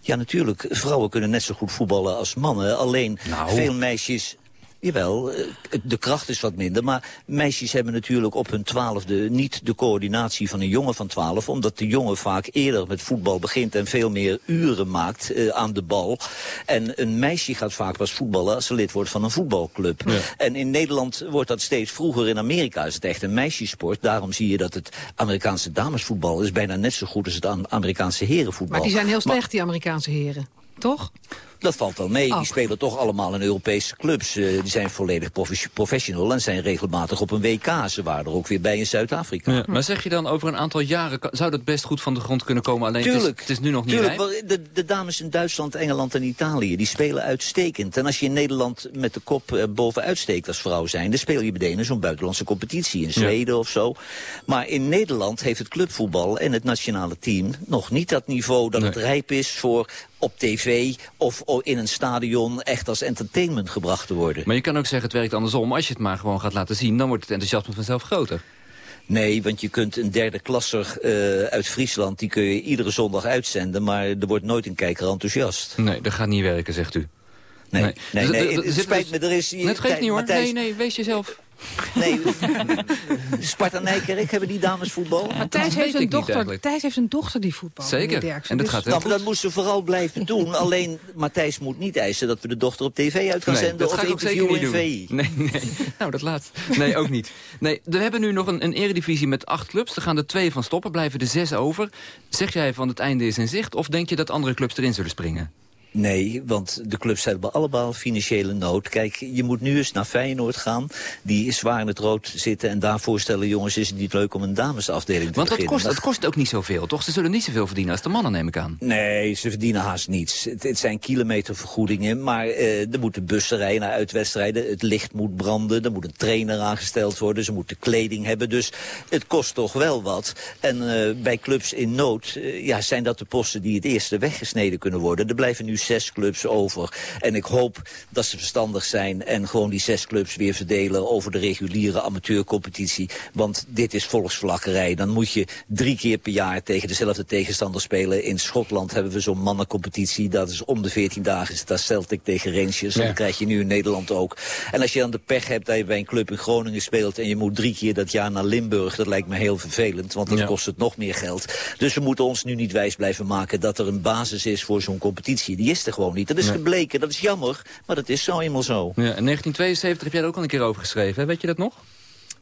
Ja, natuurlijk. Vrouwen kunnen net zo goed voetballen als mannen. Alleen Nou. veel meisjes... Jawel, eh, de kracht is wat minder. Maar meisjes hebben natuurlijk op hun twaalfde niet de coördinatie van een jongen van twaalf. Omdat de jongen vaak eerder met voetbal begint en veel meer uren maakt eh, aan de bal. En een meisje gaat vaak pas voetballen als ze lid wordt van een voetbalclub. En in Nederland wordt dat steeds vroeger. In Amerika is het echt een meisjesport. Daarom zie je dat het Amerikaanse damesvoetbal is bijna net zo goed als het Am- Amerikaanse herenvoetbal. Maar die zijn heel Maar- slecht, die Amerikaanse heren. Toch? Dat valt wel mee. Oh. Die spelen toch allemaal in Europese clubs. Eh, die zijn volledig profe- professional en zijn regelmatig op een WK. Ze waren er ook weer bij in Zuid-Afrika. Ja, maar zeg je dan over een aantal jaren... zou dat best goed van de grond kunnen komen? Alleen het is, Tuurlijk. het is nu nog niet Tuurlijk, de, de dames in Duitsland, Engeland en Italië, die spelen uitstekend. En als je in Nederland met de kop eh, bovenuit steekt als vrouw zijn... dan speel je meteen in zo'n buitenlandse competitie, in Zweden of zo. Maar in Nederland heeft het clubvoetbal en het nationale team... nog niet dat niveau dat het rijp is voor op tv of in een stadion... echt als entertainment gebracht te worden. Maar je kan ook zeggen, het werkt andersom. Als je het maar gewoon gaat laten zien, dan wordt het enthousiasme vanzelf groter. Nee, want je kunt een derde klasser eh, uit Friesland... die kun je iedere zondag uitzenden... maar er wordt nooit een kijker enthousiast. Nee, dat gaat niet werken, zegt u. Nee, nee, nee, dus- het spijt dus- me, er is... Het geeft niet hoor. Matthijs- Nee, nee, wees jezelf. Nee, Sparta Nijkerk hebben die damesvoetbal. Maar Thijs heeft, een dochter, Thijs heeft een dochter die voetbal. Zeker, en dat dus, gaat nou, dat moesten ze vooral blijven doen. <laughs> Alleen, Matthijs moet niet eisen dat we de dochter op tv uit gaan nee, zenden... dat of ga ik ook zeker interview niet in doen. VI. Nee, nee. <laughs> Nou, dat laatst. Nee, ook niet. Nee, we hebben nu nog een, een eredivisie met acht clubs. Er gaan er twee van stoppen, blijven er zes over. Zeg jij van het einde is in zicht... of denk je dat andere clubs erin zullen springen? Nee, want de clubs hebben allemaal financiële nood. Kijk, je moet nu eens naar Feyenoord gaan, die zwaar in het rood zitten... en daar voorstellen, jongens, is het niet leuk om een damesafdeling te Want dat beginnen. kost, het kost ook niet zoveel, toch? Ze zullen niet zoveel verdienen als de mannen, neem ik aan. Nee, ze verdienen haast niets. Het, het zijn kilometervergoedingen, maar eh, er moeten bussen rijden naar uitwedstrijden. Het licht moet branden, er moet een trainer aangesteld worden. Ze moeten kleding hebben, dus het kost toch wel wat. En eh, bij clubs in nood eh, ja, zijn dat de posten die het eerste weggesneden kunnen worden. Er blijven nu zes clubs over. En ik hoop dat ze verstandig zijn en gewoon die zes clubs weer verdelen over de reguliere amateurcompetitie. Want dit is volksvlakkerij. Dan moet je drie keer per jaar tegen dezelfde tegenstander spelen. In Schotland hebben we zo'n mannencompetitie. Dat is om de 14 dagen. Is dat Celtic tegen Rangers. En dat krijg je nu in Nederland ook. En als je dan de pech hebt dat je bij een club in Groningen speelt... en je moet drie keer dat jaar naar Limburg... dat lijkt me heel vervelend, want dan Ja. kost het nog meer geld. Dus we moeten ons nu niet wijs blijven maken... dat er een basis is voor zo'n competitie. Die is er gewoon niet. Dat is Nee. gebleken, dat is jammer, maar dat is zo eenmaal zo. Ja, in 1972 heb jij er ook al een keer over geschreven, hè? weet je dat nog?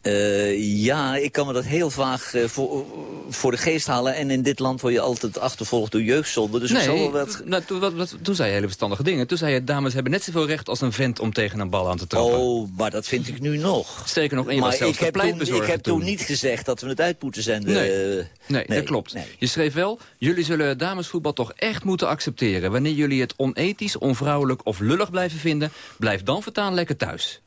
Eh, ja, ik kan me dat heel vaag eh, voor, voor de geest halen. En in dit land word je altijd achtervolgd door jeugdzonde. Dus zal wel wat... nou, toen, wat, wat, toen zei je hele verstandige dingen. Toen zei je, dames hebben net zoveel recht als een vent om tegen een bal aan te trappen. Oh, maar dat vind ik nu nog. Sterker nog, je was zelfs ik heb, toen, ik heb toen niet gezegd dat we het uit moeten zenden. Nee. Eh, Nee, dat klopt. Je schreef wel, jullie zullen damesvoetbal toch echt moeten accepteren. Wanneer jullie het onethisch, onvrouwelijk of lullig blijven vinden... blijf dan vertaan lekker thuis.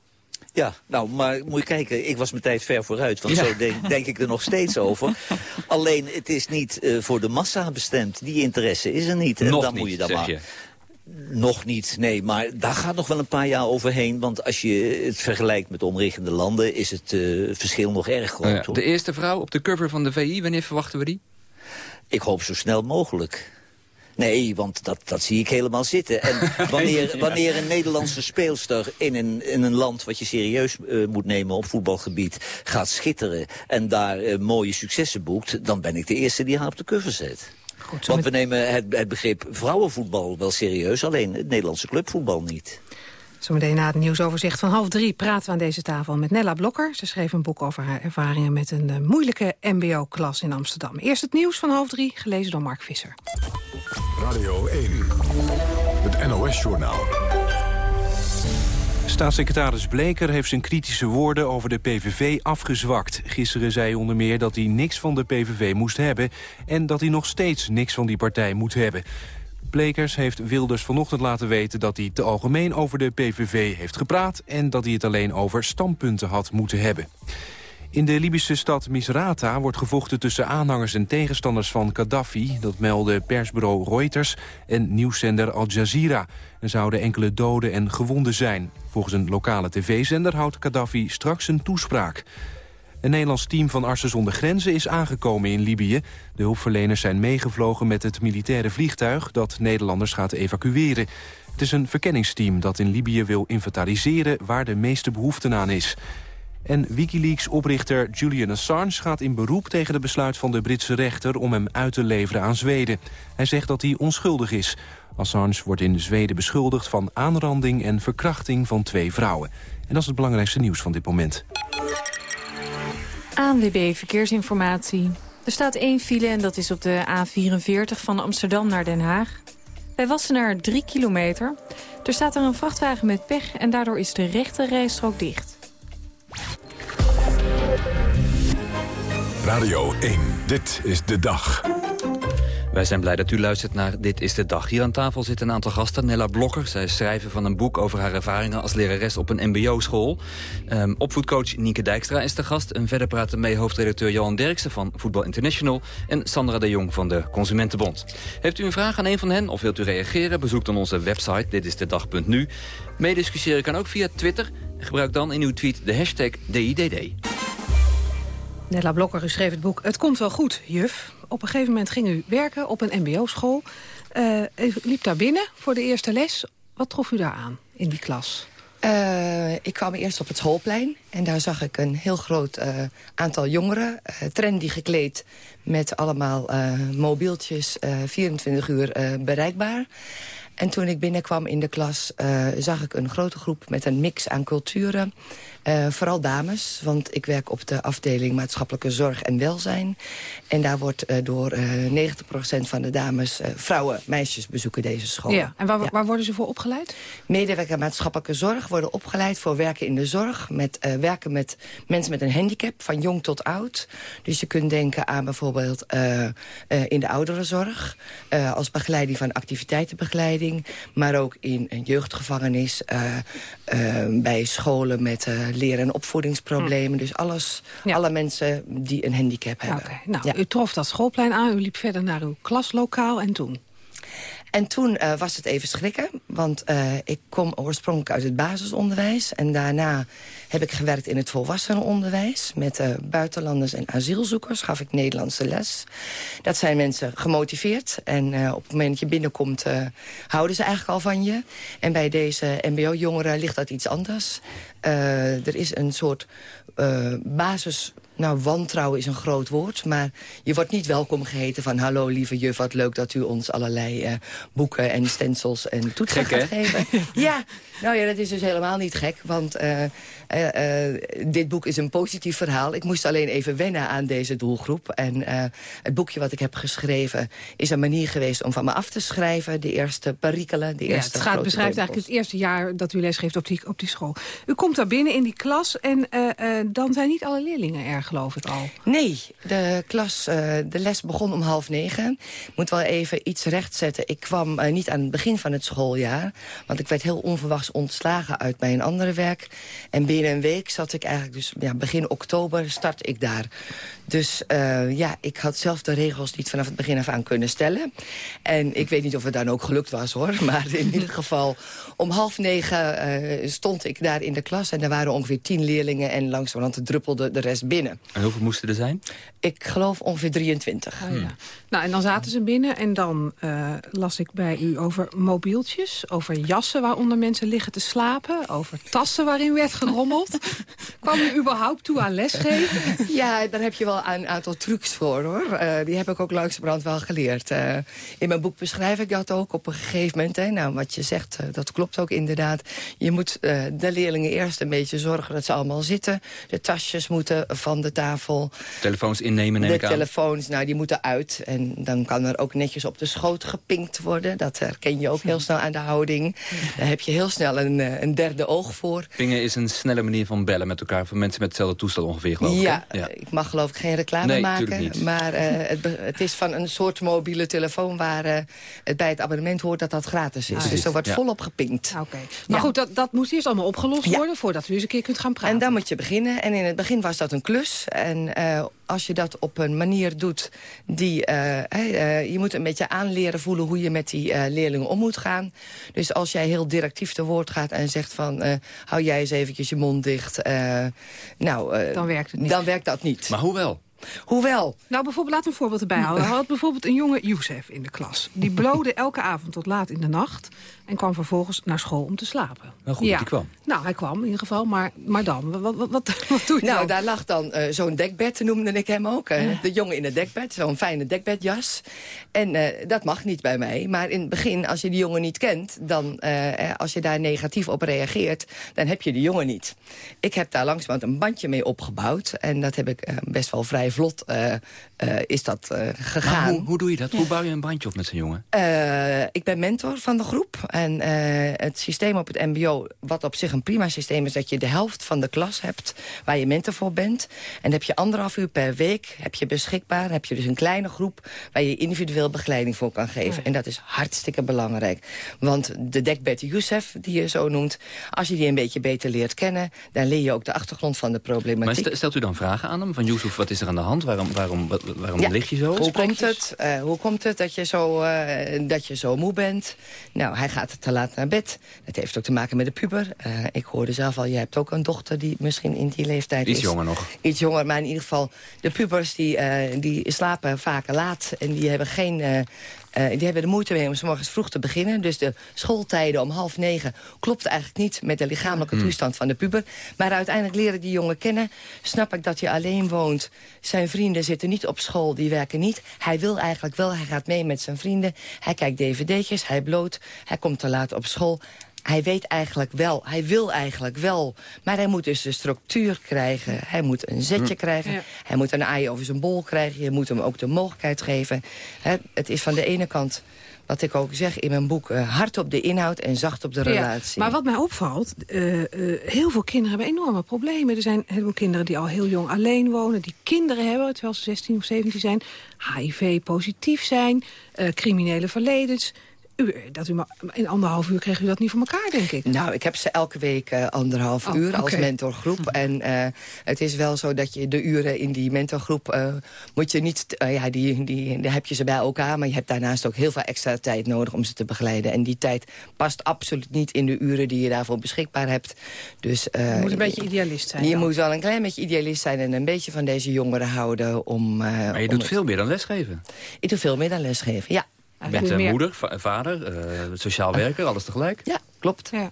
Ja, nou, maar moet je kijken, ik was mijn tijd ver vooruit. Want Ja. zo denk, denk ik er nog steeds over. <laughs> Alleen, het is niet eh, voor de massa bestemd. Die interesse is er niet. En Nog dan niet, moet je dan zeg maar... je. Nog niet, nee, maar daar gaat nog wel een paar jaar overheen. Want als je het vergelijkt met omliggende landen... is het eh, verschil nog erg groot. Nou ja, de eerste vrouw op de cover van de VI, wanneer verwachten we die? Ik hoop zo snel mogelijk. Nee, want dat, dat zie ik helemaal zitten. En <laughs> wanneer, wanneer een Nederlandse speelster in een, in een land wat je serieus eh, moet nemen op voetbalgebied gaat schitteren en daar eh, mooie successen boekt, dan ben ik de eerste die haar op de cover zet. want we nemen het, het begrip vrouwenvoetbal wel serieus, alleen het Nederlandse clubvoetbal niet. Zometeen na het nieuwsoverzicht van half drie praten we aan deze tafel met Nella Blokker. Ze schreef een boek over haar ervaringen met een eh, moeilijke mbo-klas in Amsterdam. Eerst het nieuws van half drie, gelezen door Mark Visser. Radio 1, het NOS-journaal. Staatssecretaris Bleker heeft zijn kritische woorden over de PVV afgezwakt. Gisteren zei hij onder meer dat hij niks van de PVV moest hebben... en dat hij nog steeds niks van die partij moet hebben. Blekers heeft Wilders vanochtend laten weten dat hij te algemeen over de PVV heeft gepraat... en dat hij het alleen over standpunten had moeten hebben. In de Libische stad Misrata wordt gevochten tussen aanhangers en tegenstanders van Gaddafi. Dat melden persbureau Reuters en nieuwszender Al Jazeera. Er zouden enkele doden en gewonden zijn. Volgens een lokale tv-zender houdt Gaddafi straks een toespraak. Een Nederlands team van Artsen zonder Grenzen is aangekomen in Libië. De hulpverleners zijn meegevlogen met het militaire vliegtuig... dat Nederlanders gaat evacueren. Het is een verkenningsteam dat in Libië wil inventariseren... waar de meeste behoefte aan is. En Wikileaks-oprichter Julian Assange gaat in beroep tegen het besluit van de Britse rechter om hem uit te leveren aan Zweden. Hij zegt dat hij onschuldig is. Assange wordt in Zweden beschuldigd van aanranding en verkrachting van twee vrouwen. En dat is het belangrijkste nieuws van dit moment. ANWB Verkeersinformatie. Er staat één file en dat is op de A44 van Amsterdam naar Den Haag. Bij Wassenaar 3 kilometer. Er staat er een vrachtwagen met pech en daardoor is de rechte rijstrook dicht. Radio 1, dit is de dag. Wij zijn blij dat u luistert naar Dit is de Dag. Hier aan tafel zitten een aantal gasten. Nella Blokker, zij is schrijver van een boek over haar ervaringen als lerares op een mbo-school. Ehm, opvoedcoach Nienke Dijkstra is de gast. En verder praten mee hoofdredacteur Johan Derksen van Voetbal International... en Sandra de Jong van de Consumentenbond. Heeft u een vraag aan een van hen of wilt u reageren? Bezoek dan onze website ditistedag.nu. Meediscussiëren kan ook via Twitter. Gebruik dan in uw tweet de hashtag DIDD. Nella Blokker, schreef het boek Het komt wel goed, juf. Op een gegeven moment ging u werken op een mbo-school. Eh, u liep daar binnen voor de eerste les. Wat trof u daar aan in die klas? Uh, ik kwam eerst op het schoolplein en daar zag ik een heel groot uh, aantal jongeren... Uh, trendy gekleed met allemaal mobieltjes, 24 uur bereikbaar. En toen ik binnenkwam in de klas zag ik een grote groep met een mix aan culturen... Uh, vooral dames, want ik werk op de afdeling maatschappelijke zorg en welzijn. En daar wordt uh, door uh, 90% van de dames, vrouwen, meisjes bezoeken deze school. Ja, en waar, ja. waar, worden ze voor opgeleid? Medewerker maatschappelijke zorg worden opgeleid voor werken in de zorg. Met werken met mensen met een handicap, van jong tot oud. Dus je kunt denken aan bijvoorbeeld in de ouderenzorg. als begeleiding van activiteitenbegeleiding. Maar ook in een jeugdgevangenis. bij scholen met leren- en opvoedingsproblemen. Hm. Dus alles, alle mensen die een handicap hebben. Okay. Nou, ja. U trof dat schoolplein aan, u liep verder naar uw klaslokaal en toen? En toen uh, was het even schrikken, want uh, ik kom oorspronkelijk uit het basisonderwijs. En daarna heb ik gewerkt in het volwassenenonderwijs. Met uh, buitenlanders en asielzoekers gaf ik Nederlandse les. Dat zijn mensen gemotiveerd. En op het moment dat je binnenkomt, houden ze eigenlijk al van je. En bij deze mbo-jongeren ligt dat iets anders. er is een soort basis nou, wantrouwen is een groot woord, maar je wordt niet welkom geheten van... hallo lieve juf, wat leuk dat u ons allerlei uh, boeken en stencils en toetsen gaat geven. <laughs> ja, nou ja, dat is dus helemaal niet gek, want uh, uh, dit boek is een positief verhaal. Ik moest alleen even wennen aan deze doelgroep. En het boekje wat ik heb geschreven is een manier geweest om van me af te schrijven. De eerste perikelen, de ja, eerste Het gaat, beschrijft eigenlijk het eerste jaar dat u lesgeeft op die, op die school. U komt daar binnen in die klas en dan zijn niet alle leerlingen erg geloof ik al. Nee, de, klas, uh, de les begon om half negen. Moet wel even iets rechtzetten. Ik kwam uh, niet aan het begin van het schooljaar. Want ik werd heel onverwachts ontslagen uit mijn andere werk. En binnen een week zat ik eigenlijk, dus ja, begin oktober start ik daar. Dus uh, ja, ik had zelf de regels niet vanaf het begin af aan kunnen stellen. En ik weet niet of het dan ook gelukt was, hoor. <laughs> Maar in ieder geval, om half negen stond ik daar in de klas... en er waren ongeveer tien leerlingen en langzamerhand druppelde de rest binnen. En hoeveel moesten er zijn? Ik geloof ongeveer 23. Oh, ja. Nou, en dan zaten ze binnen en dan uh, las ik bij u over mobieltjes... over jassen waaronder mensen liggen te slapen... over tassen waarin werd gerommeld. <laughs> Kwam u überhaupt toe aan lesgeven? <laughs> Ja, daar heb je wel een aantal trucs voor, hoor. Uh, die heb ik ook langzamerhand wel geleerd. Uh, in mijn boek beschrijf ik dat ook op een gegeven moment. Hè. Nou, wat je zegt, dat klopt ook inderdaad. Je moet de leerlingen eerst een beetje zorgen dat ze allemaal zitten. De tasjes moeten van de tafel. Telefoons innemen, neem de ik aan. De telefoons, nou, die moeten uit. En dan kan er ook netjes op de schoot gepinkt worden. Dat herken je ook heel snel aan de houding. Daar heb je heel snel een, een derde oog voor. Pingen is een snelle manier van bellen met elkaar... voor mensen met hetzelfde toestel ongeveer, geloof ik. Ja, ja. ik mag geloof ik geen reclame nee, maken. Niet. Maar uh, het, het, is van een soort mobiele telefoon... waar uh, het bij het abonnement hoort dat dat gratis is. Ah, dus er wordt ja. volop gepinkt. Oké. Okay. Maar goed, dat, dat moest eerst allemaal opgelost worden... voordat u eens een keer kunt gaan praten. En dan moet je beginnen. En in het begin was dat een klus. En uh, als je dat op een manier doet die... je moet een beetje aanleren voelen hoe je met die leerlingen om moet gaan. Dus als jij heel directief te woord gaat en zegt van... hou jij eens eventjes je mond dicht. nou, dan werkt het niet. Dan werkt dat niet. Maar hoe wel? Hoewel. Nou, bijvoorbeeld, laat een voorbeeld erbij houden. We hadden bijvoorbeeld een jonge Youssef in de klas. Die blode elke avond tot laat in de nacht... en kwam vervolgens naar school om te slapen. Nou goed, ja. die kwam. Nou, hij kwam in ieder geval, maar, maar dan? Wat, wat, wat, wat <laughs> doe je Nou, dan? daar lag dan uh, zo'n dekbed, noemde ik hem ook. Uh, de jongen in het dekbed, zo'n fijne dekbedjas. En uh, dat mag niet bij mij. Maar in het begin, als je die jongen niet kent... dan, als je daar negatief op reageert, dan heb je die jongen niet. Ik heb daar langzamerhand een bandje mee opgebouwd. En dat heb ik best wel vrij vlot uh, is dat uh, gegaan. Hoe, hoe, doe je dat? Ja. Hoe bouw je een bandje op met zo'n jongen? Uh, ik ben mentor van de groep. En het systeem op het mbo, wat op zich een prima systeem is... dat je de helft van de klas hebt waar je mentor voor bent. En heb je anderhalf uur per week heb je beschikbaar. heb je dus een kleine groep waar je individueel begeleiding voor kan geven. Ja. En dat is hartstikke belangrijk. Want de dekbed Youssef, die je zo noemt... als je die een beetje beter leert kennen... dan leer je ook de achtergrond van de problematiek. Maar stelt u dan vragen aan hem? Van Youssef, wat is er aan de de hand? Waarom, waarom, waarom lig je zo? Hoe komt het? Uh, hoe komt het dat je, zo, uh, dat je zo moe bent? Nou, hij gaat te laat naar bed. Dat heeft ook te maken met de puber. Uh, ik hoorde zelf al, je hebt ook een dochter die misschien in die leeftijd Iets is. Iets jonger nog. Iets jonger, maar in ieder geval... de pubers die, die slapen vaker laat en die hebben geen uh, die hebben de moeite mee om s morgens vroeg te beginnen. Dus de schooltijden om half negen klopt eigenlijk niet... met de lichamelijke hmm. toestand van de puber. Maar uiteindelijk leren die jongen kennen. Snap ik dat hij alleen woont. Zijn vrienden zitten niet op school, die werken niet. Hij wil eigenlijk wel, hij gaat mee met zijn vrienden. Hij kijkt dvd'tjes, hij bloot. Hij komt te laat op school hij weet eigenlijk wel, hij wil eigenlijk wel. Maar hij moet dus de structuur krijgen. Hij moet een zetje hm. krijgen. Hij moet een aai over zijn bol krijgen. Je moet hem ook de mogelijkheid geven. het is van de ene kant wat ik ook zeg in mijn boek, uh, hard op de inhoud en zacht op de relatie. Ja, maar wat mij opvalt, uh, uh, heel veel kinderen hebben enorme problemen. Er zijn heel veel kinderen die al heel jong alleen wonen, die kinderen hebben, terwijl ze 16 of 17 zijn, HIV-positief zijn, criminele verledens dat u maar in anderhalf uur kreeg u dat niet voor elkaar, denk ik. Nou, ik heb ze elke week uh, anderhalf oh, uur als mentorgroep. Hm. En uh, het is wel zo dat je de uren in die mentorgroep... Uh, moet je niet, ja, die, die, die heb je ze bij elkaar... maar je hebt daarnaast ook heel veel extra tijd nodig om ze te begeleiden. En die tijd past absoluut niet in de uren die je daarvoor beschikbaar hebt. Dus, je moet een beetje idealist zijn. Je moet wel een klein beetje idealist zijn... en een beetje van deze jongeren houden om... maar je doet veel meer dan lesgeven. Ik doe veel meer dan lesgeven, ja. Met uh, moeder, vader, uh, sociaal werker, alles tegelijk? Ja, klopt. Ja.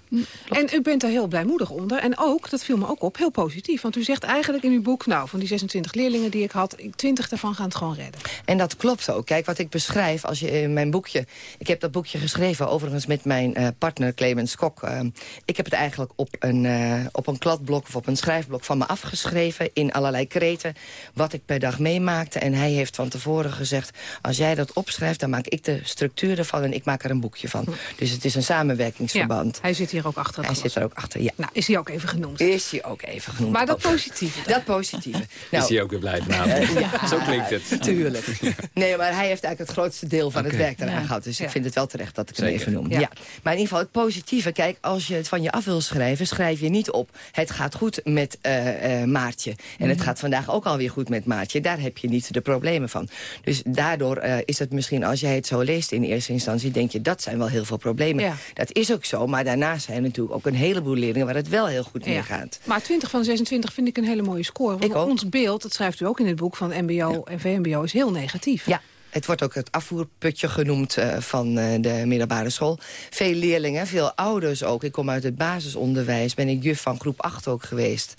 En u bent er heel blijmoedig onder. En ook, dat viel me ook op, heel positief. Want u zegt eigenlijk in uw boek... nou, van die 26 leerlingen die ik had... 20 daarvan gaan het gewoon redden. En dat klopt ook. Kijk, wat ik beschrijf als je in mijn boekje... ik heb dat boekje geschreven, overigens met mijn uh, partner Clemens Kok. Uh, ik heb het eigenlijk op een, uh, op een kladblok of op een schrijfblok van me afgeschreven... in allerlei kreten, wat ik per dag meemaakte. En hij heeft van tevoren gezegd... als jij dat opschrijft, dan maak ik de structuur ervan... en ik maak er een boekje van. Hm. Dus het is een samenwerkingsverband. Ja. Hij zit hier ook achter Hij zit er ook achter, ja. Nou, is hij ook even genoemd? Is hij ook even genoemd. Maar dat positieve Dat positieve. <laughs> Nou, is hij ook weer blij vanavond? <laughs> Ja, Zo klinkt het. Tuurlijk. Nee, maar hij heeft eigenlijk het grootste deel van het werk eraan gehad. Dus ik vind het wel terecht dat ik hem even noem. Ja. Maar in ieder geval het positieve. Kijk, als je het van je af wil schrijven, schrijf je niet op... het gaat goed met uh, uh, Maartje. En het mhm. gaat vandaag ook alweer goed met Maartje. Daar heb je niet de problemen van. Dus daardoor is het misschien, als jij het zo leest in eerste instantie... denk je, dat zijn wel heel veel problemen. Dat is ook zo, maar daarnaast zijn natuurlijk ook een heleboel leerlingen... waar het wel heel goed mee gaat. Maar 20 van 26 vind ik een hele mooie score. Want ons beeld, dat schrijft u ook in het boek van MBO en VMBO... is heel negatief. Ja, het wordt ook het afvoerputje genoemd uh, van uh, de middelbare school. Veel leerlingen, veel ouders ook. Ik kom uit het basisonderwijs, ben ik juf van groep 8 ook geweest.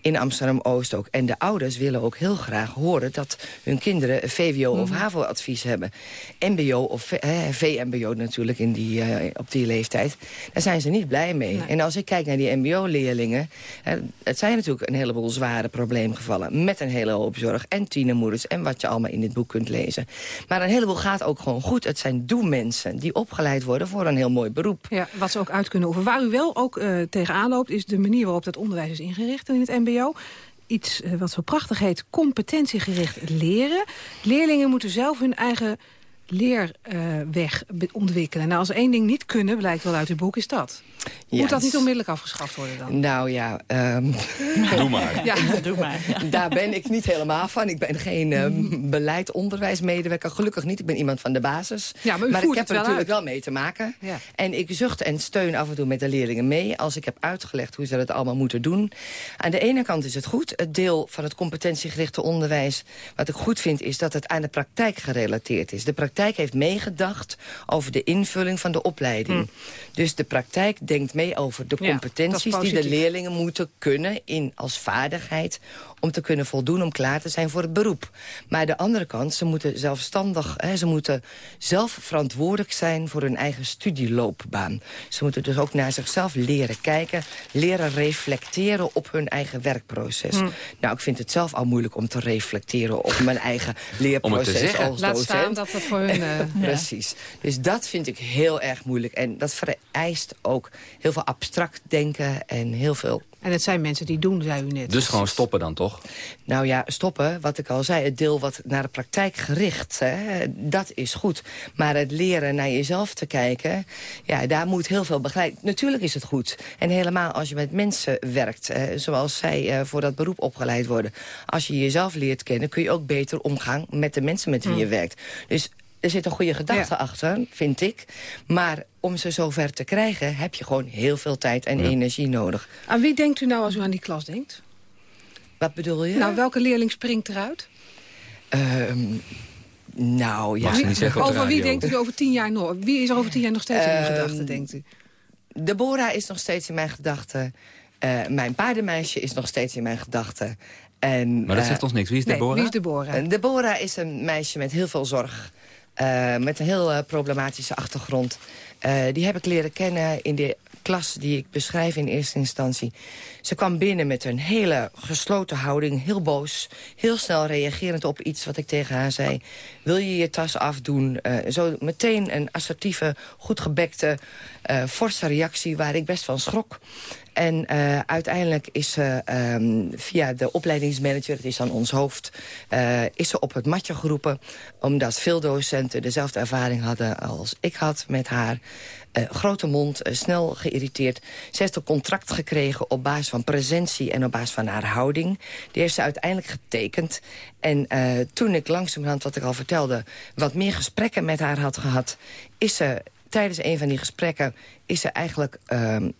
In Amsterdam-Oost ook. En de ouders willen ook heel graag horen... dat hun kinderen VWO of mhm. HAVO-advies hebben. MBO of eh, VMBO natuurlijk in die, uh, op die leeftijd. Daar zijn ze niet blij mee. En als ik kijk naar die MBO-leerlingen... het zijn natuurlijk een heleboel zware probleemgevallen... met een hele hoop zorg en tienermoeders... en wat je allemaal in dit boek kunt lezen. Maar een heleboel gaat ook gewoon goed. Het zijn doelmensen die opgeleid worden voor een heel mooi beroep. Ja, wat ze ook uit kunnen oefenen. Waar u wel ook uh, tegenaan loopt... is de manier waarop dat onderwijs is ingericht in het mbo iets uh, wat zo prachtig heet competentiegericht leren. Leerlingen moeten zelf hun eigen leerweg uh, ontwikkelen. Nou, als één ding niet kunnen, blijkt wel uit uw boek, is dat. Moet dat niet onmiddellijk afgeschaft worden dan? Nou ja... Um... <laughs> Doe maar. Ja, doe maar. Daar ben ik niet helemaal van. Ik ben geen um, <laughs> beleid onderwijsmedewerker. Gelukkig niet. Ik ben iemand van de basis. Ja, maar, maar ik heb er natuurlijk wel mee te maken. Ja. En ik zucht en steun af en toe met de leerlingen mee... als ik heb uitgelegd hoe ze dat allemaal moeten doen. Aan de ene kant is het goed. Het deel van het competentiegerichte onderwijs... wat ik goed vind, is dat het aan de praktijk gerelateerd is. De praktijk heeft meegedacht over de invulling van de opleiding. Hm. Dus de praktijk denkt mee over de competenties die de leerlingen moeten kunnen in als vaardigheid om te kunnen voldoen, om klaar te zijn voor het beroep. Maar de andere kant, ze moeten zelfstandig, hè, ze moeten zelf verantwoordelijk zijn voor hun eigen studieloopbaan. Ze moeten dus ook naar zichzelf leren kijken, leren reflecteren op hun eigen werkproces. Hm. Nou, ik vind het zelf al moeilijk om te reflecteren op mijn eigen leerproces als docent. Laat staan dat dat voor hun... <laughs> eh, Precies. Dus dat vind ik heel erg moeilijk. En dat vereist ook heel veel abstract denken en heel veel... En het zijn mensen die doen, zei u net. Dus gewoon stoppen dan toch? Nou ja, stoppen, wat ik al zei, het deel wat naar de praktijk gericht, hè, dat is goed. Maar het leren naar jezelf te kijken, ja, daar moet heel veel begeleid. Natuurlijk is het goed. En helemaal als je met mensen werkt, zoals zij eh, voor dat beroep opgeleid worden. Als je jezelf leert kennen, kun je ook beter omgaan met de mensen met wie je werkt. Dus er zit een goede gedachte achter, vind ik. Maar om ze zover te krijgen, heb je gewoon heel veel tijd en energie nodig. Aan wie denkt u nou als u aan die klas denkt? Wat bedoel je? Nou, welke leerling springt eruit? Ehm, nou, ja. Mag ze niet zeggen op de over wie denkt u over tien jaar nog? Wie is er over tien jaar nog steeds in uw Ehm, gedachten, denkt u? Deborah is nog steeds in mijn gedachten. Eh, mijn paardenmeisje is nog steeds in mijn gedachten. En, Maar dat eh, zegt ons niks. Wie is Nee, Deborah? wie is Deborah? eh, Deborah is een meisje met heel veel zorg. eh, met een heel eh, problematische achtergrond. Eh, die heb ik leren kennen in de klas die ik beschrijf in eerste instantie. Ze kwam binnen met een hele gesloten houding, heel boos. Heel snel reagerend op iets wat ik tegen haar zei. Wil je je tas afdoen? Eh, zo meteen een assertieve, goed gebekte, eh, forse reactie... waar ik best van schrok. En eh, uiteindelijk is ze ehm, via de opleidingsmanager, het is aan ons hoofd... is ze op het matje geroepen, omdat veel docenten dezelfde ervaring hadden als ik had met haar. Eh, grote mond, eh, snel geïrriteerd. Ze heeft een contract gekregen op basis van presentie en op basis van haar houding. Die heeft ze uiteindelijk getekend. En eh, toen ik langzamerhand, wat ik al vertelde... wat meer gesprekken met haar had gehad... is ze tijdens een van die gesprekken is ze eigenlijk ehm,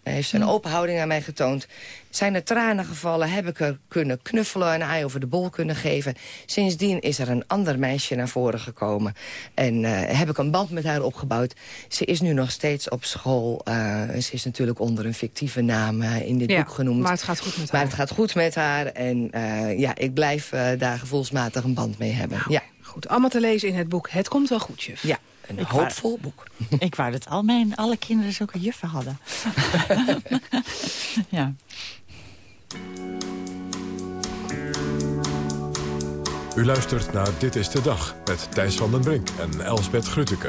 open heeft ze een open houding aan mij getoond. Zijn er tranen gevallen, heb ik er kunnen knuffelen... een ei over de bol kunnen geven. Sindsdien is er een ander meisje naar voren gekomen. En eh, heb ik een band met haar opgebouwd. Ze is nu nog steeds op school. Eh, ze is natuurlijk onder een fictieve naam eh, in dit Ja, boek genoemd. maar het gaat goed met Maar haar. het gaat goed met haar. En ja, ik blijf daar gevoelsmatig een band mee hebben. ja. Goed, allemaal te lezen in het boek Het komt wel goed, juf. ja, een Ik wou- hoopvol boek. <laughs> Ik wou dat al mijn alle kinderen zulke juffen hadden. <laughs> ja. U luistert naar Dit is de Dag met Thijs van den Brink en Elsbeth Grutteke.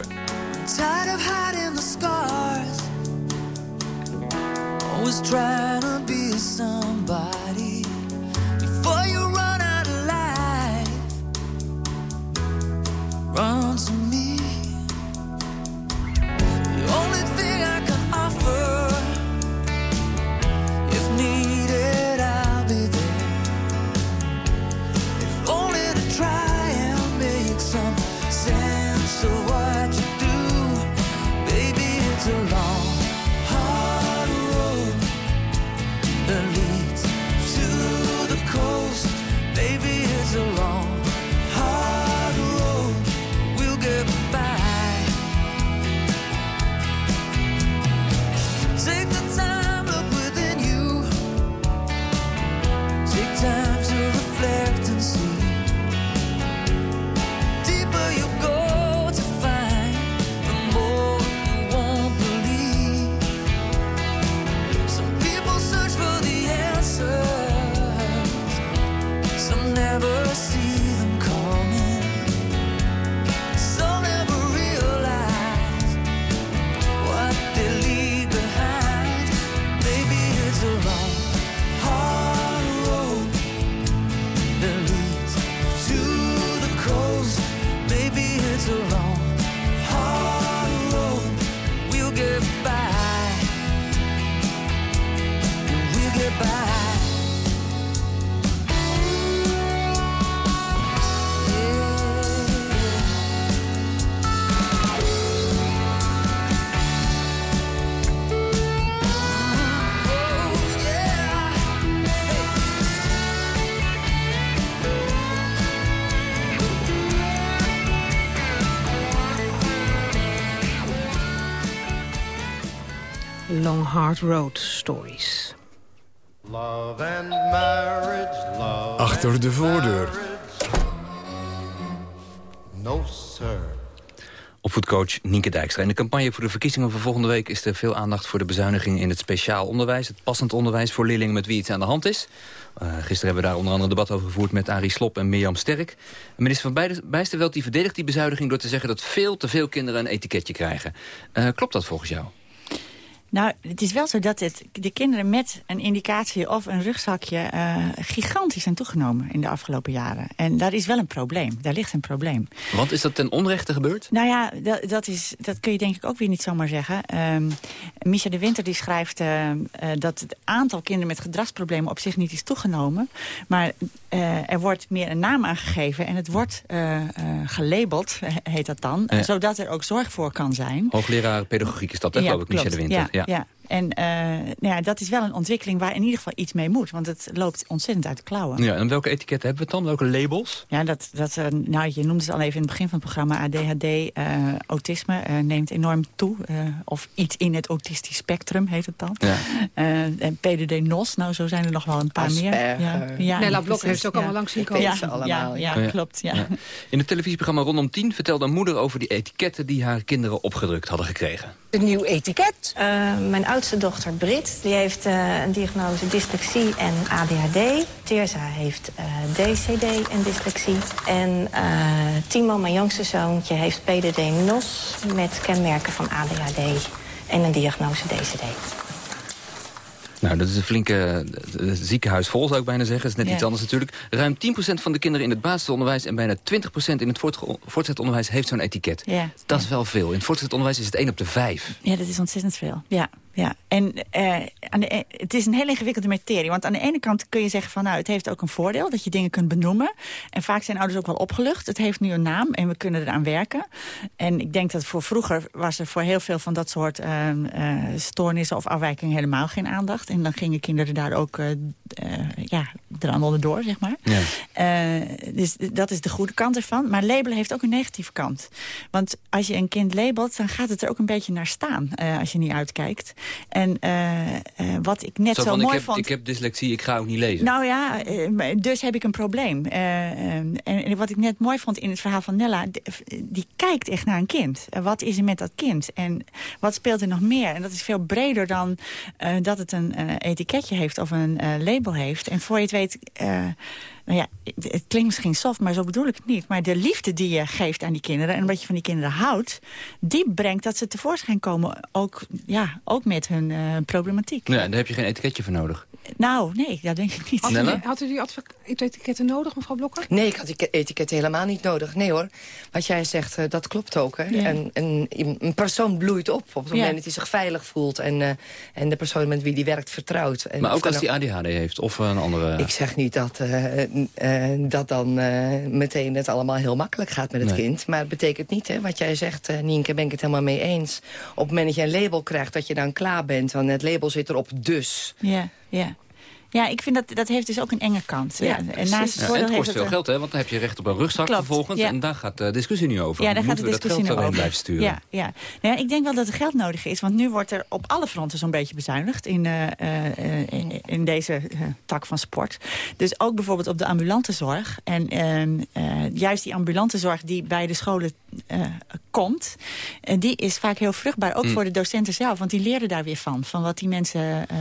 Tired of hiding the scars. Always trying to be somebody before you run out of life. Run to me. Only thing I can offer, if needed, Hard Road Stories. Love and marriage, love Achter de voordeur. No, sir. Opvoedcoach Nienke Dijkstra. In de campagne voor de verkiezingen van volgende week... is er veel aandacht voor de bezuiniging in het speciaal onderwijs. Het passend onderwijs voor leerlingen met wie iets aan de hand is. Uh, gisteren hebben we daar onder andere een debat over gevoerd... met Arie Slop en Mirjam Sterk. De minister van Bijsterveld die verdedigt die bezuiniging... door te zeggen dat veel te veel kinderen een etiketje krijgen. Uh, klopt dat volgens jou? Nou, het is wel zo dat het, de kinderen met een indicatie of een rugzakje... Uh, gigantisch zijn toegenomen in de afgelopen jaren. En daar is wel een probleem. Daar ligt een probleem. Want is dat ten onrechte gebeurd? Nou ja, dat, dat, is, dat kun je denk ik ook weer niet zomaar zeggen. Um, Misha de Winter die schrijft uh, uh, dat het aantal kinderen met gedragsproblemen... op zich niet is toegenomen. Maar er wordt meer een naam aangegeven en het wordt gelabeld, <laughs> heet dat dan. Ja. Zodat er ook zorg voor kan zijn. Hoogleraar pedagogiek is dat, hè, Ja, geloof ik. Winter. Ja, ja. En uh, nou ja, dat is wel een ontwikkeling waar in ieder geval iets mee moet. Want het loopt ontzettend uit de klauwen. Ja, en welke etiketten hebben we het dan? Welke labels? Ja, dat, dat, uh, nou, je noemde het al even in het begin van het programma. ADHD, uh, autisme neemt enorm toe. of iets in het autistisch spectrum heet het dan. Ja. en PDD-NOS, nou zo zijn er nog wel een paar Asperger. meer. Ja, ja, Nella Blok heeft ook ja. allemaal langs zien komen. Ja, ze allemaal, ja, ja. ja, klopt. Ja. Ja. In het televisieprogramma Rondom 10 vertelde een moeder over die etiketten... die haar kinderen opgedrukt hadden gekregen. Een nieuw etiket? Uh, mijn oudste dochter Brit, die heeft uh, een diagnose dyslexie en ADHD. Teerza heeft uh, DCD en dyslexie. En Timo, mijn jongste zoontje, heeft PDD-NOS met kenmerken van ADHD en een diagnose DCD. Nou, dat is een flinke uh, ziekenhuis vol, zou ik bijna zeggen. Dat is net Ja. iets anders natuurlijk. Ruim 10% van de kinderen in het basisonderwijs... en bijna 20% in het voortge- voortgezet onderwijs heeft zo'n etiket. Ja. Dat is wel veel. In het voortgezet onderwijs is het 1 op de 5. Ja, dat is ontzettend veel. Ja, ja. En eh, aan de, e- het is een hele ingewikkelde materie. Want aan de ene kant kun je zeggen van... nou, het heeft ook een voordeel dat je dingen kunt benoemen. En vaak zijn ouders ook wel opgelucht. Het heeft nu een naam en we kunnen eraan werken. En ik denk dat voor vroeger was er voor heel veel van dat soort eh, eh, stoornissen of afwijkingen helemaal geen aandacht. En dan gingen kinderen daar ook ja, eraan onderdoor, zeg maar. Ja. Dus dat is de goede kant ervan. Maar labelen heeft ook een negatieve kant. Want als je een kind labelt, dan gaat het er ook een beetje naar staan. als je niet uitkijkt. En eh, eh, wat ik net zo, Zo van, ik, mooi heb, vond... ik heb dyslexie, ik ga ook niet lezen. Nou ja, eh, dus heb ik een probleem. En, wat ik net mooi vond in het verhaal van Nella... die kijkt echt naar een kind. Wat is er met dat kind? En wat speelt er nog meer? En dat is veel breder dan dat het een etiketje heeft... of een label heeft. En voor je het weet... nou ja, het, het klinkt misschien soft, maar zo bedoel ik het niet. Maar de liefde die je geeft aan die kinderen... en wat je van die kinderen houdt... die brengt dat ze tevoorschijn komen. Ook, ja, ook met hun eh, problematiek. Ja, daar heb je geen etiketje voor nodig. Nou, nee, dat denk ik niet. Had u, had u die advoca- etiketten nodig, mevrouw Blokker? Nee, ik had die etiket helemaal niet nodig. Nee hoor, wat jij zegt, eh, dat klopt ook. Hè? Ja. En, en een persoon bloeit op op het Ja. moment dat hij zich veilig voelt... en, eh, en de persoon met wie die werkt vertrouwt. En Maar ook als die ADHD heeft of een andere... Ik zeg niet dat, eh, dat dan eh, meteen het allemaal heel makkelijk gaat met het Nee. kind. Maar het betekent niet, hè, wat jij zegt, eh, Nienke, ben ik het helemaal mee eens. Op het moment dat je een label krijgt, dat je dan klaar bent. Want het label zit erop dus. Ja, ja. Ja, ik vind dat dat heeft dus ook een enge kant. Ja, Ja, en naast het Ja, en het kost veel geld, hè? Want dan heb je recht op een rugzak Klopt, vervolgens. ja. En daar gaat de discussie nu over. Ja, daar gaat de we dat discussie geld over. blijven sturen? Ja, ja. Nou ja, ik denk wel dat er geld nodig is. Want nu wordt er op alle fronten zo'n beetje bezuinigd in, eh, eh, in, in deze eh, tak van sport. Dus ook bijvoorbeeld op de ambulante zorg. En ehm, eh, juist die ambulante zorg die bij de scholen eh, komt... eh, die is vaak heel vruchtbaar, ook Mm. voor de docenten zelf. Want die leren daar weer van, van wat die mensen eh,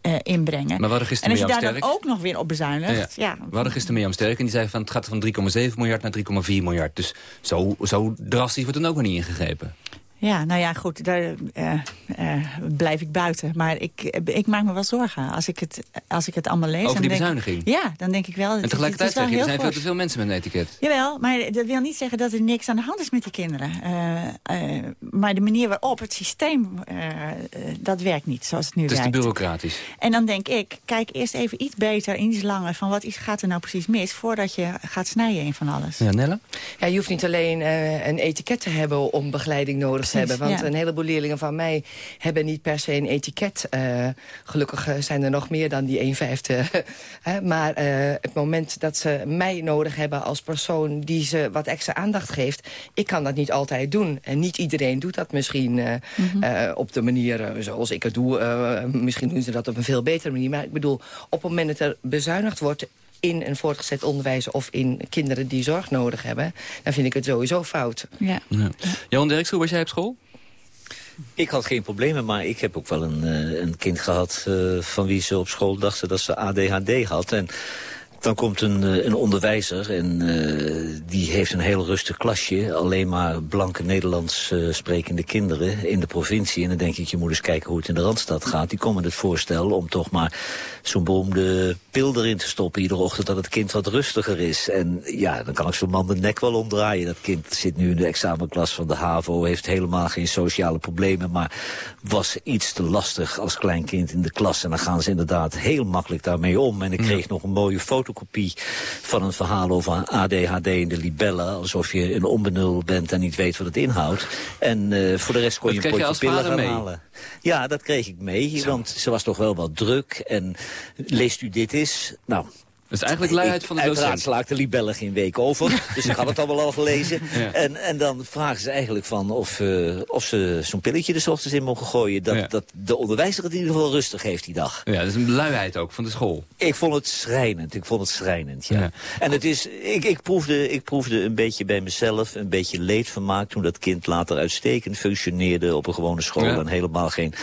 eh, inbrengen. Maar we en als je daar dan ook nog weer op bezuinigt... Ja, We hadden gisteren Mirjam Sterk en die zei van het gaat van 3,7 miljard naar 3,4 miljard. Dus zo, zo drastisch wordt er ook nog niet ingegrepen. Ja, nou ja, goed, daar eh, eh, blijf ik buiten. Maar ik, ik maak me wel zorgen als ik het, als ik het allemaal lees. Over dan die denk ik- bezuiniging? ja, dan denk ik wel... het En tegelijkertijd het is zeg je, er heel zijn veel te veel mensen met een etiket. Jawel, maar dat wil niet zeggen dat er niks aan de hand is met die kinderen. Eh, eh, maar de manier waarop het systeem, eh, eh, dat werkt niet zoals het nu Het is te werkt. bureaucratisch. En dan denk ik, kijk eerst even iets beter, iets langer... van wat is, gaat er nou precies mis, voordat je gaat snijden in van alles. Ja, Nelle? Ja, je hoeft niet alleen eh, een etiket te hebben om begeleiding nodig hebben. Want ja. een heleboel leerlingen van mij hebben niet per se een etiket. Eh, gelukkig eh, zijn er nog meer dan die 1 vijfde. <laughs> hè, maar eh, het moment dat ze mij nodig hebben als persoon die ze wat extra aandacht geeft... ik kan dat niet altijd doen. En niet iedereen doet dat misschien Mhm. op de manier zoals ik het doe. Misschien doen ze dat op een veel betere manier. Maar ik bedoel, op het moment dat er bezuinigd wordt in een voortgezet onderwijs... of in kinderen die zorg nodig hebben... dan vind ik het sowieso fout. Ja. Ja. Johan Derks, hoe was jij op school? Ik had geen problemen, maar ik heb ook wel een, eh, een kind gehad... eh, van wie ze op school dachten dat ze ADHD had. En dan komt een, eh, een onderwijzer en eh, die heeft een heel rustig klasje. Alleen maar blanke Nederlands eh, sprekende kinderen in de provincie. En dan denk ik, je moet eens kijken hoe het in de Randstad gaat. Die komen het voorstel om toch maar zo'n beroemde pil erin te stoppen iedere ochtend... dat het kind wat rustiger is. En ja, dan kan ik zo'n man de nek wel omdraaien. Dat kind zit nu in de examenklas van de HAVO... heeft helemaal geen sociale problemen... maar was iets te lastig als klein kind in de klas. En dan gaan ze inderdaad heel makkelijk daarmee om. En ik kreeg nog een mooie fotocopie van een verhaal over ADHD in de libellen. Alsof je een onbenul bent en niet weet wat het inhoudt. En eh, voor de rest kon Dat je een je potje als pillen gaan mee? halen. Ja, dat kreeg ik mee, want ze was toch wel wat druk. En leest u dit eens? Nou... Is eigenlijk luiheid van de Uiteraard docent. sla ik de libellen geen week over. <laughs> dus ik had het allemaal al gelezen. Ja. En, en dan vragen ze eigenlijk van of, eh, of ze zo'n pilletje er 's ochtends in mogen gooien. Dat, Ja. dat de onderwijzer het in ieder geval rustig heeft die dag. Ja, dat is een luiheid ook van de school. Ik vond het schrijnend. Ik vond het schrijnend, ja. En het is, ik, ik, proefde, ik proefde een beetje bij mezelf, een beetje leedvermaak... toen dat kind later uitstekend functioneerde op een gewone school... En helemaal geen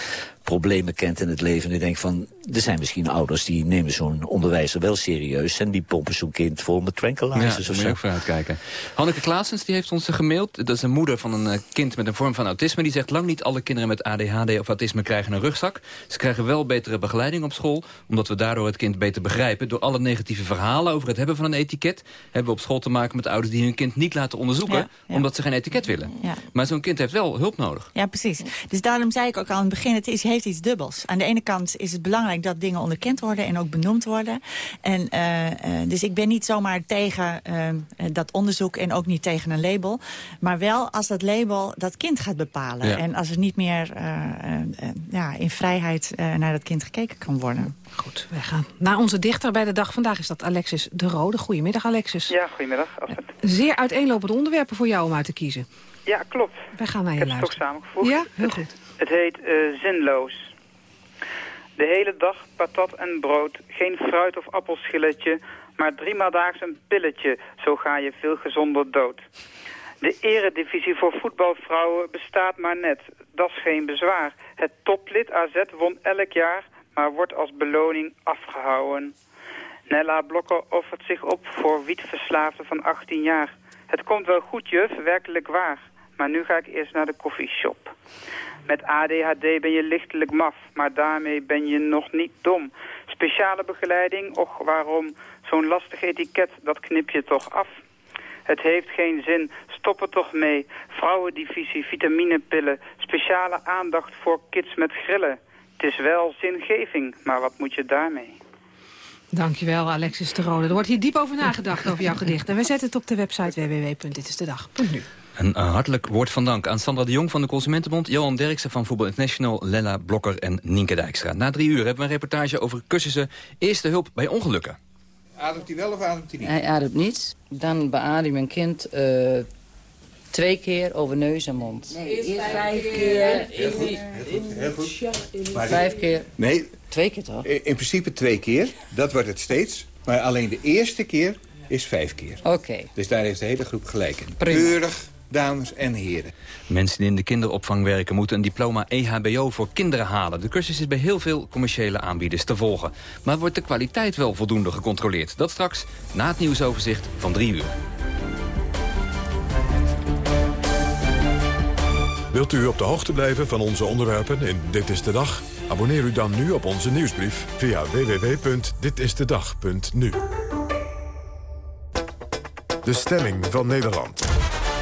problemen kent in het leven. En ik denk van, er zijn misschien ouders die nemen zo'n onderwijzer wel serieus... en die pompen zo'n kind vol met Ja, tranquilizers. daar of zo. ook vooruit kijken. Hanneke Klaasens die heeft ons gemaild. Dat is een moeder van een eh, kind met een vorm van autisme. Die zegt lang niet alle kinderen met ADHD of autisme krijgen een rugzak. Ze krijgen wel betere begeleiding op school. Omdat we daardoor het kind beter begrijpen. Door alle negatieve verhalen over het hebben van een etiket... hebben we op school te maken met ouders die hun kind niet laten onderzoeken... Ja, ja. omdat ze geen etiket willen. Ja. Maar zo'n kind heeft wel hulp nodig. Ja, precies. Dus daarom zei ik ook al aan het begin, het is, heeft iets dubbels. Aan de ene kant is het belangrijk dat dingen onderkend worden en ook benoemd worden. En, eh, eh, dus ik ben niet zomaar tegen eh, dat onderzoek en ook niet tegen een label. Maar wel als dat label dat kind gaat bepalen. Ja. En als er niet meer eh, eh, eh, ja, in vrijheid eh, naar dat kind gekeken kan worden. Goed, wij gaan naar onze dichter bij de dag. Vandaag is dat Alexis de Rode. Goedemiddag, Alexis. Ja, goedemiddag. Alfred. Zeer uiteenlopende onderwerpen voor jou om uit te kiezen. Ja, klopt. Wij gaan naar je Ik heb het toch luisteren. samengevoegd. Ja, heel goed. Het heet eh, Zinloos. De hele dag patat en brood, geen fruit of appelschilletje, maar driemaal daags een pilletje, zo ga je veel gezonder dood. De eredivisie voor voetbalvrouwen bestaat maar net, dat is geen bezwaar. Het toplid AZ won elk jaar, maar wordt als beloning afgehouden. Nella Blokker offert zich op voor wietverslaafden van 18 jaar. Het komt wel goed, juf, werkelijk waar. Maar nu ga ik eerst naar de koffieshop. Met ADHD ben je lichtelijk maf, maar daarmee ben je nog niet dom. Speciale begeleiding, och waarom? Zo'n lastig etiket, dat knip je toch af. Het heeft geen zin, stop er toch mee. Vrouwendivisie, vitaminepillen, speciale aandacht voor kids met grillen. Het is wel zingeving, maar wat moet je daarmee? Dankjewel, Alexis de. Er wordt hier diep over nagedacht over jouw gedicht. En wij zetten het op de website www.ditisdedag.nu. Een hartelijk woord van dank aan Sandra de Jong van de Consumentenbond... Johan Derksen van Voetbal International, Lella Blokker en Nienke Dijkstra. Na drie uur hebben we een reportage over cursussen eerste hulp bij ongelukken. Ademt hij wel of ademt hij niet? Hij ademt niet. Dan beadem je een kind eh, twee keer over neus en mond. Nee, eerst vijf keer. Heel goed, heel goed, heel goed. Maar Vijf keer. Nee. Twee keer toch? In in principe twee keer. Dat wordt het steeds. Maar alleen de eerste keer is vijf keer. Oké. Dus daar heeft de hele groep gelijk in. Prima. Keurig, dames en heren. Mensen die in de kinderopvang werken moeten een diploma EHBO voor kinderen halen. De cursus is bij heel veel commerciële aanbieders te volgen. Maar wordt de kwaliteit wel voldoende gecontroleerd? Dat straks na het nieuwsoverzicht van drie uur. Wilt u op de hoogte blijven van onze onderwerpen in Dit is de Dag? Abonneer u dan nu op onze nieuwsbrief via www.ditistedag.nu. De stemming van Nederland.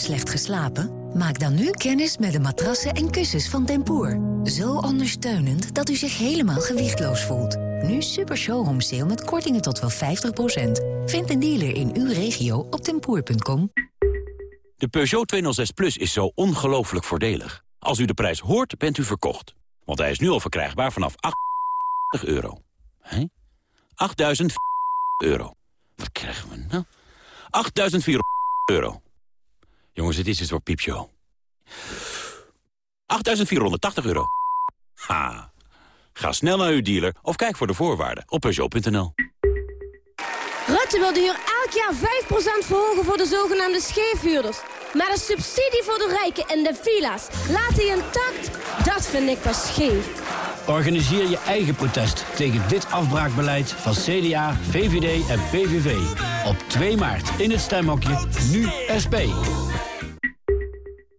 Slecht geslapen? Maak dan nu kennis met de matrassen en kussens van Tempoor. Zo ondersteunend dat u zich helemaal gewichtloos voelt. Nu super showroom sale met kortingen tot wel 50%. Vind een dealer in uw regio op tempoor.com. De Peugeot 206 Plus is zo ongelooflijk voordelig. Als u de prijs hoort, bent u verkocht. Want hij is nu al verkrijgbaar vanaf 8 euro. Hé? 8.000 euro. Wat krijgen we nou? 8.400 euro. Jongens, het is een soort piepshow. 8.480 euro. Ha. Ga snel naar uw dealer of kijk voor de voorwaarden op Peugeot.nl. Rutte wil de huur elk jaar 5% verhogen voor de zogenaamde scheefhuurders. Maar de subsidie voor de rijken en de villa's laat hij intact? Dat vind ik pas scheef. Organiseer je eigen protest tegen dit afbraakbeleid van CDA, VVD en PVV. Op 2 maart in het stemhokje Nu SP.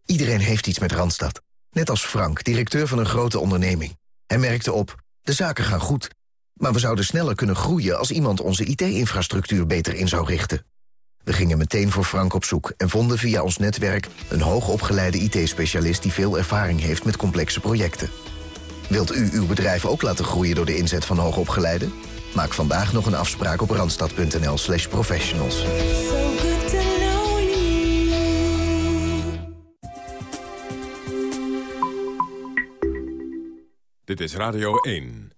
Iedereen heeft iets met Randstad. Net als Frank, directeur van een grote onderneming. Hij merkte op, de zaken gaan goed. Maar we zouden sneller kunnen groeien als iemand onze IT-infrastructuur beter in zou richten. We gingen meteen voor Frank op zoek en vonden via ons netwerk... een hoogopgeleide IT-specialist die veel ervaring heeft met complexe projecten. Wilt u uw bedrijf ook laten groeien door de inzet van hoogopgeleide? Maak vandaag nog een afspraak op randstad.nl slash professionals. Dit is Radio 1.